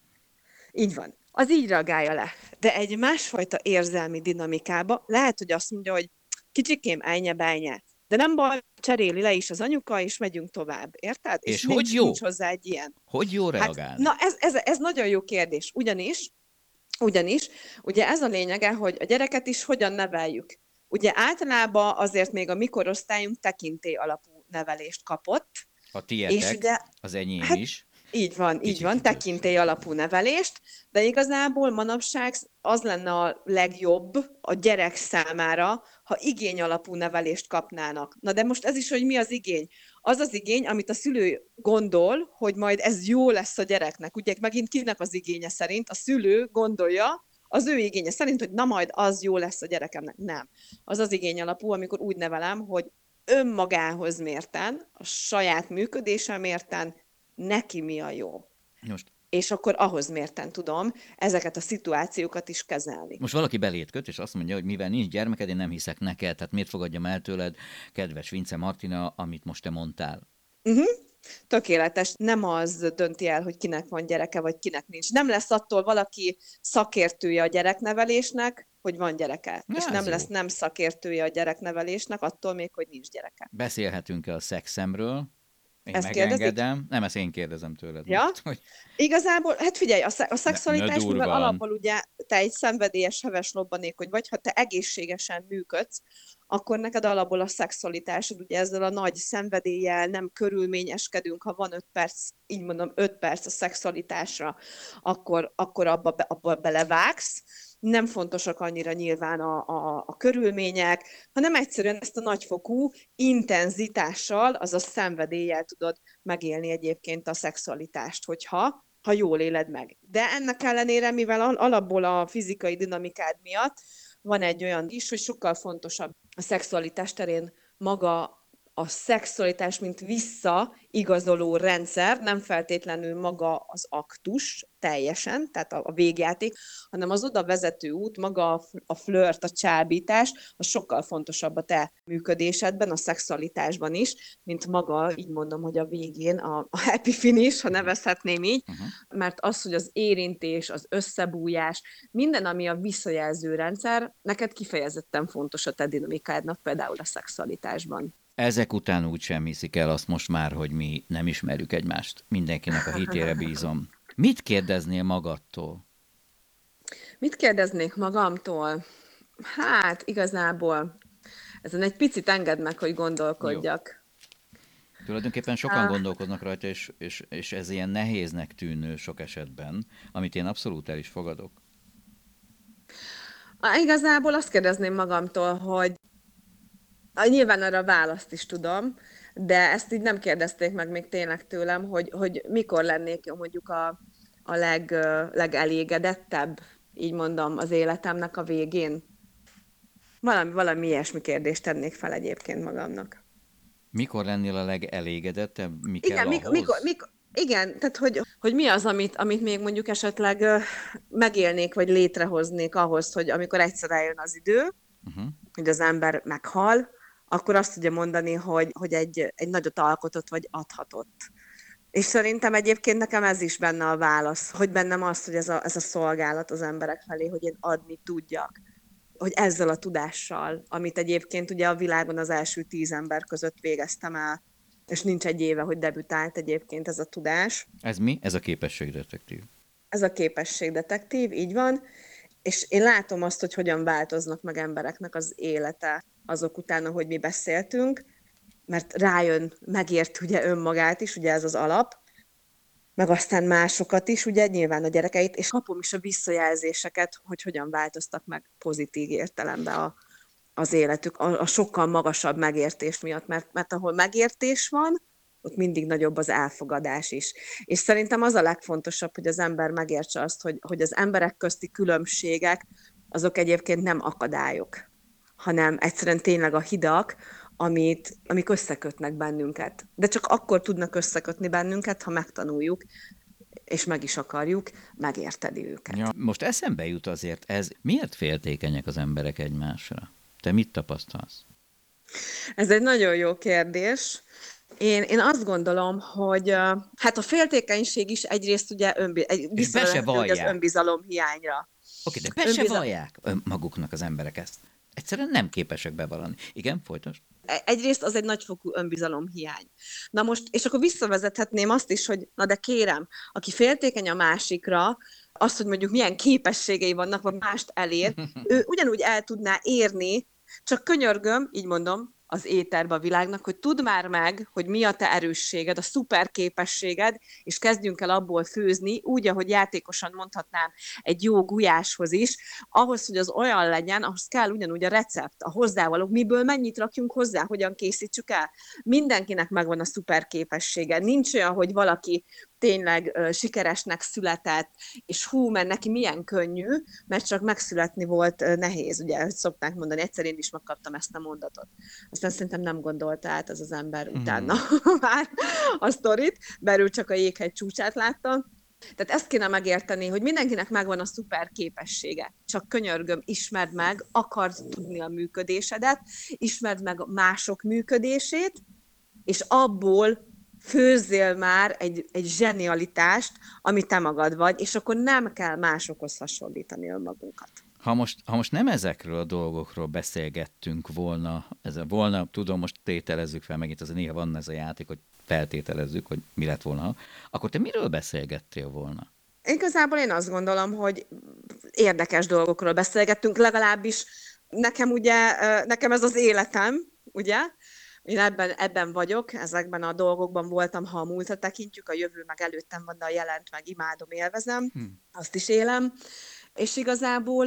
Így van az így reagálja le. De egy másfajta érzelmi dinamikába lehet, hogy azt mondja, hogy kicsikém, ejnye, bejnye. De nem baj, cseréli le is az anyuka, és megyünk tovább, érted? És, és hogy nincs, jó? Nincs hozzá egy ilyen. Hogy jó reagál? Hát, na, ez, ez, ez nagyon jó kérdés. Ugyanis, ugyanis, ugye ez a lényege, hogy a gyereket is hogyan neveljük. Ugye általában azért még a mikorosztályunk tekintély alapú nevelést kapott. A tietek, és ugye, az enyém hát, is. Így van, Kicsit így van, tekintély alapú nevelést, de igazából manapság az lenne a legjobb a gyerek számára, ha igény alapú nevelést kapnának. Na de most ez is, hogy mi az igény? Az az igény, amit a szülő gondol, hogy majd ez jó lesz a gyereknek. Ugye megint kinek az igénye szerint? A szülő gondolja, az ő igénye szerint, hogy na majd az jó lesz a gyerekemnek. Nem. Az az igény alapú, amikor úgy nevelem, hogy önmagához mérten, a saját működése mérten, neki mi a jó. Most és akkor ahhoz mérten tudom ezeket a szituációkat is kezelni. Most valaki belét köt, és azt mondja, hogy mivel nincs gyermeked, én nem hiszek neked, tehát miért fogadjam el tőled, kedves Vince Martina, amit most te mondtál? Uh-huh. Tökéletes. Nem az dönti el, hogy kinek van gyereke, vagy kinek nincs. Nem lesz attól valaki szakértője a gyereknevelésnek, hogy van gyereke. Ja, és nem jó. lesz nem szakértője a gyereknevelésnek, attól még, hogy nincs gyereke. Beszélhetünk-e a szexemről? Én ezt megengedem. Kérdezik? Nem, ezt én kérdezem tőled. Ja? Most, hogy... Igazából, hát figyelj, a, a szexualitás, mivel alapból ugye te egy szenvedélyes, heves lobbanékony vagy, ha te egészségesen működsz, akkor neked alapból a szexualitásod, ugye ezzel a nagy szenvedéllyel nem körülményeskedünk, ha van öt perc, így mondom, öt perc a szexualitásra, akkor, akkor abba, abba belevágsz, nem fontosak annyira nyilván a, a, a körülmények, hanem egyszerűen ezt a nagyfokú intenzitással, azaz szenvedéllyel tudod megélni egyébként a szexualitást, hogyha ha jól éled meg. De ennek ellenére, mivel alapból a fizikai dinamikád miatt van egy olyan is, hogy sokkal fontosabb a szexualitás terén maga a szexualitás, mint visszaigazoló rendszer, nem feltétlenül maga az aktus teljesen, tehát a, végjáték, hanem az oda vezető út, maga a, a flirt, a csábítás, az sokkal fontosabb a te működésedben, a szexualitásban is, mint maga, így mondom, hogy a végén a, a happy finish, ha nevezhetném így, uh-huh. mert az, hogy az érintés, az összebújás, minden, ami a visszajelző rendszer, neked kifejezetten fontos a te dinamikádnak, például a szexualitásban. Ezek után úgy sem hiszik el azt most már, hogy mi nem ismerjük egymást. Mindenkinek a hitére bízom. Mit kérdeznél magadtól? Mit kérdeznék magamtól? Hát, igazából ezen egy picit engedd meg, hogy gondolkodjak. Jó. Tulajdonképpen sokan gondolkoznak rajta, és, és, és ez ilyen nehéznek tűnő sok esetben, amit én abszolút el is fogadok. Igazából azt kérdezném magamtól, hogy Nyilván arra választ is tudom, de ezt így nem kérdezték meg még tényleg tőlem, hogy, hogy mikor lennék mondjuk a, a leg, legelégedettebb, így mondom, az életemnek a végén. Valami, valami ilyesmi kérdést tennék fel egyébként magamnak. Mikor lennél a legelégedettebb? Mi Igen, kell mikor, mikor, mikor, igen, tehát hogy, hogy mi az, amit, amit még mondjuk esetleg megélnék, vagy létrehoznék ahhoz, hogy amikor egyszer eljön az idő, uh-huh. hogy az ember meghal, akkor azt tudja mondani, hogy, hogy egy, egy nagyot alkotott vagy adhatott. És szerintem egyébként nekem ez is benne a válasz, hogy bennem az, hogy ez a, ez a szolgálat az emberek felé, hogy én adni tudjak. hogy ezzel a tudással, amit egyébként ugye a világon az első tíz ember között végeztem el, és nincs egy éve, hogy debütált egyébként ez a tudás. Ez mi? Ez a képességdetektív. Ez a képességdetektív, így van, és én látom azt, hogy hogyan változnak meg embereknek az élete azok után, hogy mi beszéltünk, mert rájön, megért ugye önmagát is, ugye ez az alap, meg aztán másokat is, ugye nyilván a gyerekeit, és kapom is a visszajelzéseket, hogy hogyan változtak meg pozitív értelemben a, az életük, a, a sokkal magasabb megértés miatt, mert, mert ahol megértés van, ott mindig nagyobb az elfogadás is. És szerintem az a legfontosabb, hogy az ember megértse azt, hogy, hogy az emberek közti különbségek, azok egyébként nem akadályok, hanem egyszerűen tényleg a hidak, amit, amik összekötnek bennünket. De csak akkor tudnak összekötni bennünket, ha megtanuljuk, és meg is akarjuk megérteni őket. Ja, most eszembe jut azért ez, miért féltékenyek az emberek egymásra? Te mit tapasztalsz? Ez egy nagyon jó kérdés. Én, én azt gondolom, hogy hát a féltékenység is egyrészt ugye önbi, egy, az önbizalom hiányra. Oké, de be se vallják maguknak az emberek ezt. Egyszerűen nem képesek bevallani. Igen, folytos. E, egyrészt az egy nagyfokú önbizalom hiány. Na most, és akkor visszavezethetném azt is, hogy na de kérem, aki féltékeny a másikra, azt, hogy mondjuk milyen képességei vannak, vagy mást elér, [LAUGHS] ő ugyanúgy el tudná érni, csak könyörgöm, így mondom, az éterbe a világnak, hogy tudd már meg, hogy mi a te erősséged, a szuper képességed, és kezdjünk el abból főzni, úgy, ahogy játékosan mondhatnám, egy jó gulyáshoz is, ahhoz, hogy az olyan legyen, ahhoz kell ugyanúgy a recept, a hozzávalók, miből mennyit rakjunk hozzá, hogyan készítsük el. Mindenkinek megvan a szuper képessége. Nincs olyan, hogy valaki tényleg sikeresnek született, és hú, mert neki milyen könnyű, mert csak megszületni volt nehéz, ugye, hogy szokták mondani, egyszer én is megkaptam ezt a mondatot. Aztán szerintem nem gondolta át ez az ember mm. utána [LAUGHS] már a sztorit, belül csak a jéghegy csúcsát látta. Tehát ezt kéne megérteni, hogy mindenkinek megvan a szuper képessége. Csak könyörgöm, ismerd meg, akard tudni a működésedet, ismerd meg mások működését, és abból főzzél már egy, egy zsenialitást, ami te magad vagy, és akkor nem kell másokhoz hasonlítani önmagunkat. Ha most, ha most nem ezekről a dolgokról beszélgettünk volna, ez a volna, tudom, most tételezzük fel, megint az néha van ez a játék, hogy feltételezzük, hogy mi lett volna, akkor te miről beszélgettél volna? Igazából én azt gondolom, hogy érdekes dolgokról beszélgettünk, legalábbis nekem ugye, nekem ez az életem, ugye, én ebben, ebben vagyok, ezekben a dolgokban voltam, ha a múltat tekintjük, a jövő meg előttem van, de a jelent meg imádom, élvezem, hmm. azt is élem, és igazából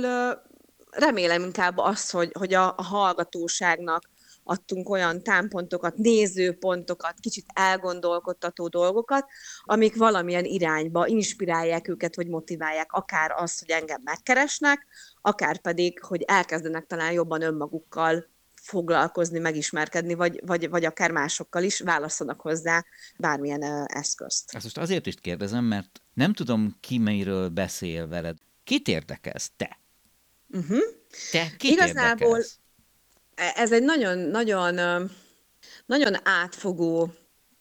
remélem inkább azt, hogy, hogy a, a hallgatóságnak adtunk olyan támpontokat, nézőpontokat, kicsit elgondolkodtató dolgokat, amik valamilyen irányba inspirálják őket, vagy motiválják, akár azt, hogy engem megkeresnek, akár pedig, hogy elkezdenek talán jobban önmagukkal foglalkozni, megismerkedni, vagy, vagy, vagy akár másokkal is válaszanak hozzá bármilyen eszközt. Ezt most azért is kérdezem, mert nem tudom, ki melyről beszél veled. Kit érdekelsz? Te. Uh-huh. Te kit Igazából érdekelsz? ez egy nagyon, nagyon, nagyon átfogó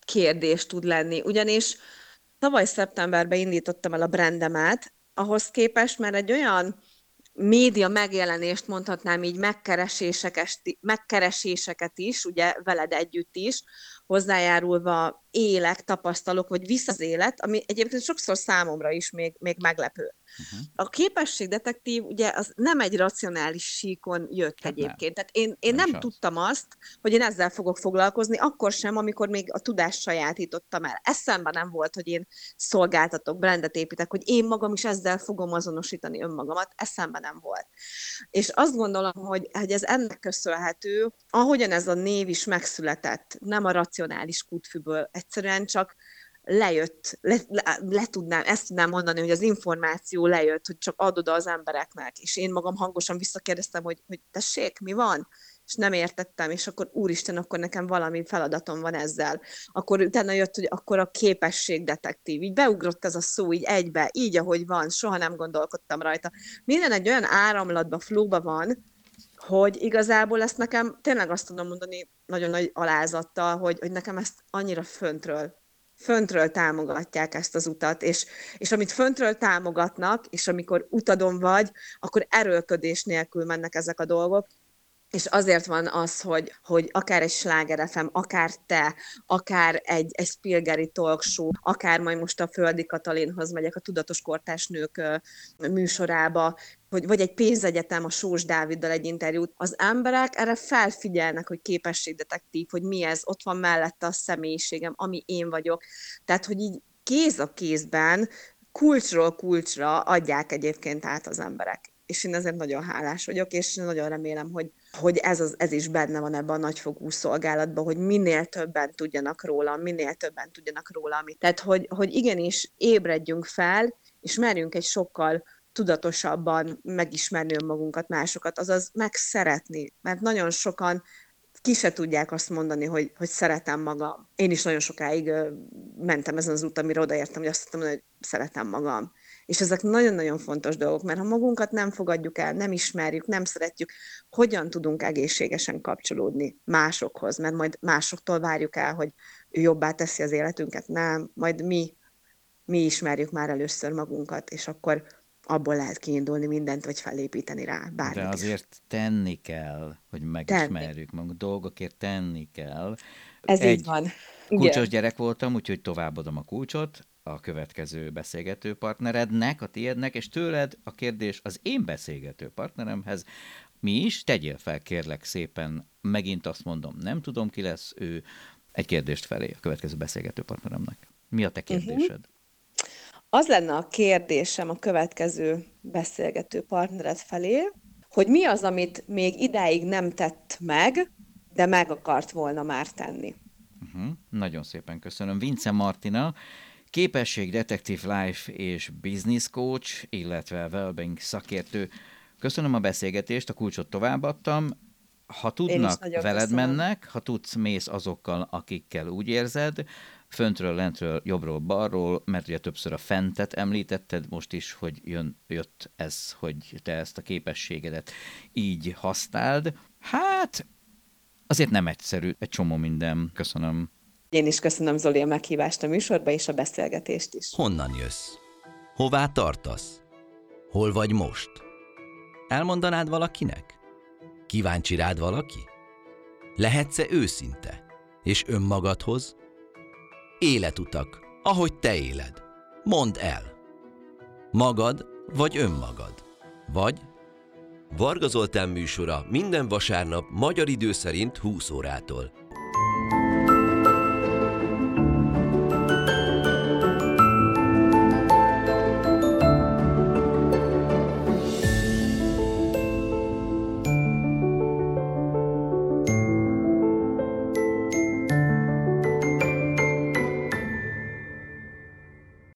kérdés tud lenni, ugyanis tavaly szeptemberben indítottam el a brandemet, ahhoz képest már egy olyan média megjelenést mondhatnám így megkereséseket, megkereséseket is, ugye veled együtt is, hozzájárulva élek, tapasztalok, vagy vissza az élet, ami egyébként sokszor számomra is még, még meglepő. Uh-huh. A képességdetektív ugye az nem egy racionális síkon jött hát egyébként. Nem. Tehát én, én nem, nem tudtam azt, hogy én ezzel fogok foglalkozni, akkor sem, amikor még a tudást sajátítottam el. Eszembe nem volt, hogy én szolgáltatok, brandet építek, hogy én magam is ezzel fogom azonosítani önmagamat. Eszembe nem volt. És azt gondolom, hogy, hogy ez ennek köszönhető, ahogyan ez a név is megszületett, nem a racionális kutfűből, egyszerűen csak lejött, le, le, le tudnám, ezt tudnám mondani, hogy az információ lejött, hogy csak adod az embereknek, és én magam hangosan visszakérdeztem, hogy, hogy tessék, mi van? És nem értettem, és akkor úristen, akkor nekem valami feladatom van ezzel. Akkor utána jött, hogy akkor a képességdetektív. Így beugrott ez a szó, így egybe, így, ahogy van, soha nem gondolkodtam rajta. Minden egy olyan áramlatba, flóba van, hogy igazából ezt nekem tényleg azt tudom mondani nagyon nagy alázattal, hogy, hogy nekem ezt annyira föntről föntről támogatják ezt az utat, és, és amit föntről támogatnak, és amikor utadon vagy, akkor erőlködés nélkül mennek ezek a dolgok, és azért van az, hogy, hogy akár egy Sláger FM, akár te, akár egy, egy Spilgeri talk show, akár majd most a Földi Katalinhoz megyek a Tudatos Kortás Nők műsorába, hogy, vagy egy pénzegyetem a Sós Dáviddal egy interjút, az emberek erre felfigyelnek, hogy képességdetektív, hogy mi ez, ott van mellette a személyiségem, ami én vagyok. Tehát, hogy így kéz a kézben, kulcsról kulcsra adják egyébként át az emberek. És én ezért nagyon hálás vagyok, és nagyon remélem, hogy, hogy ez, az, ez is benne van ebben a nagyfokú szolgálatban, hogy minél többen tudjanak róla, minél többen tudjanak róla. Amit. Tehát, hogy, hogy igenis ébredjünk fel, és merjünk egy sokkal tudatosabban megismerni önmagunkat, másokat, azaz megszeretni, mert nagyon sokan ki se tudják azt mondani, hogy, hogy szeretem magam. Én is nagyon sokáig mentem ezen az út, amire odaértem, hogy azt mondtam, hogy szeretem magam. És ezek nagyon-nagyon fontos dolgok, mert ha magunkat nem fogadjuk el, nem ismerjük, nem szeretjük, hogyan tudunk egészségesen kapcsolódni másokhoz, mert majd másoktól várjuk el, hogy ő jobbá teszi az életünket, nem, majd mi, mi ismerjük már először magunkat, és akkor abból lehet kiindulni mindent, vagy felépíteni rá bármit De azért is. tenni kell, hogy megismerjük magunkat, dolgokért tenni kell. Ez Egy így van. Kulcsos Igen. gyerek voltam, úgyhogy továbbadom a kulcsot a következő beszélgető partnerednek, a tiédnek, és tőled a kérdés az én beszélgető partneremhez, mi is, tegyél fel kérlek szépen, megint azt mondom, nem tudom ki lesz ő, egy kérdést felé a következő beszélgető partneremnek. Mi a te mhm. kérdésed? Uh-huh. Az lenne a kérdésem a következő beszélgető partnered felé, hogy mi az, amit még idáig nem tett meg, de meg akart volna már tenni. Uh-huh. Nagyon szépen köszönöm. Vince Martina, képesség, detektív life és business coach, illetve wellbeing szakértő. Köszönöm a beszélgetést, a kulcsot továbbadtam. Ha tudnak, veled köszönöm. mennek, ha tudsz, mész azokkal, akikkel úgy érzed, föntről, lentről, jobbról, balról, mert ugye többször a fentet említetted most is, hogy jön, jött ez, hogy te ezt a képességedet így használd. Hát, azért nem egyszerű, egy csomó minden. Köszönöm. Én is köszönöm Zoli a meghívást a műsorba és a beszélgetést is. Honnan jössz? Hová tartasz? Hol vagy most? Elmondanád valakinek? Kíváncsi rád valaki? Lehetsz-e őszinte? És önmagadhoz? Életutak, ahogy te éled. Mondd el. Magad vagy önmagad? Vagy Varga Zoltán műsora minden vasárnap magyar idő szerint 20 órától.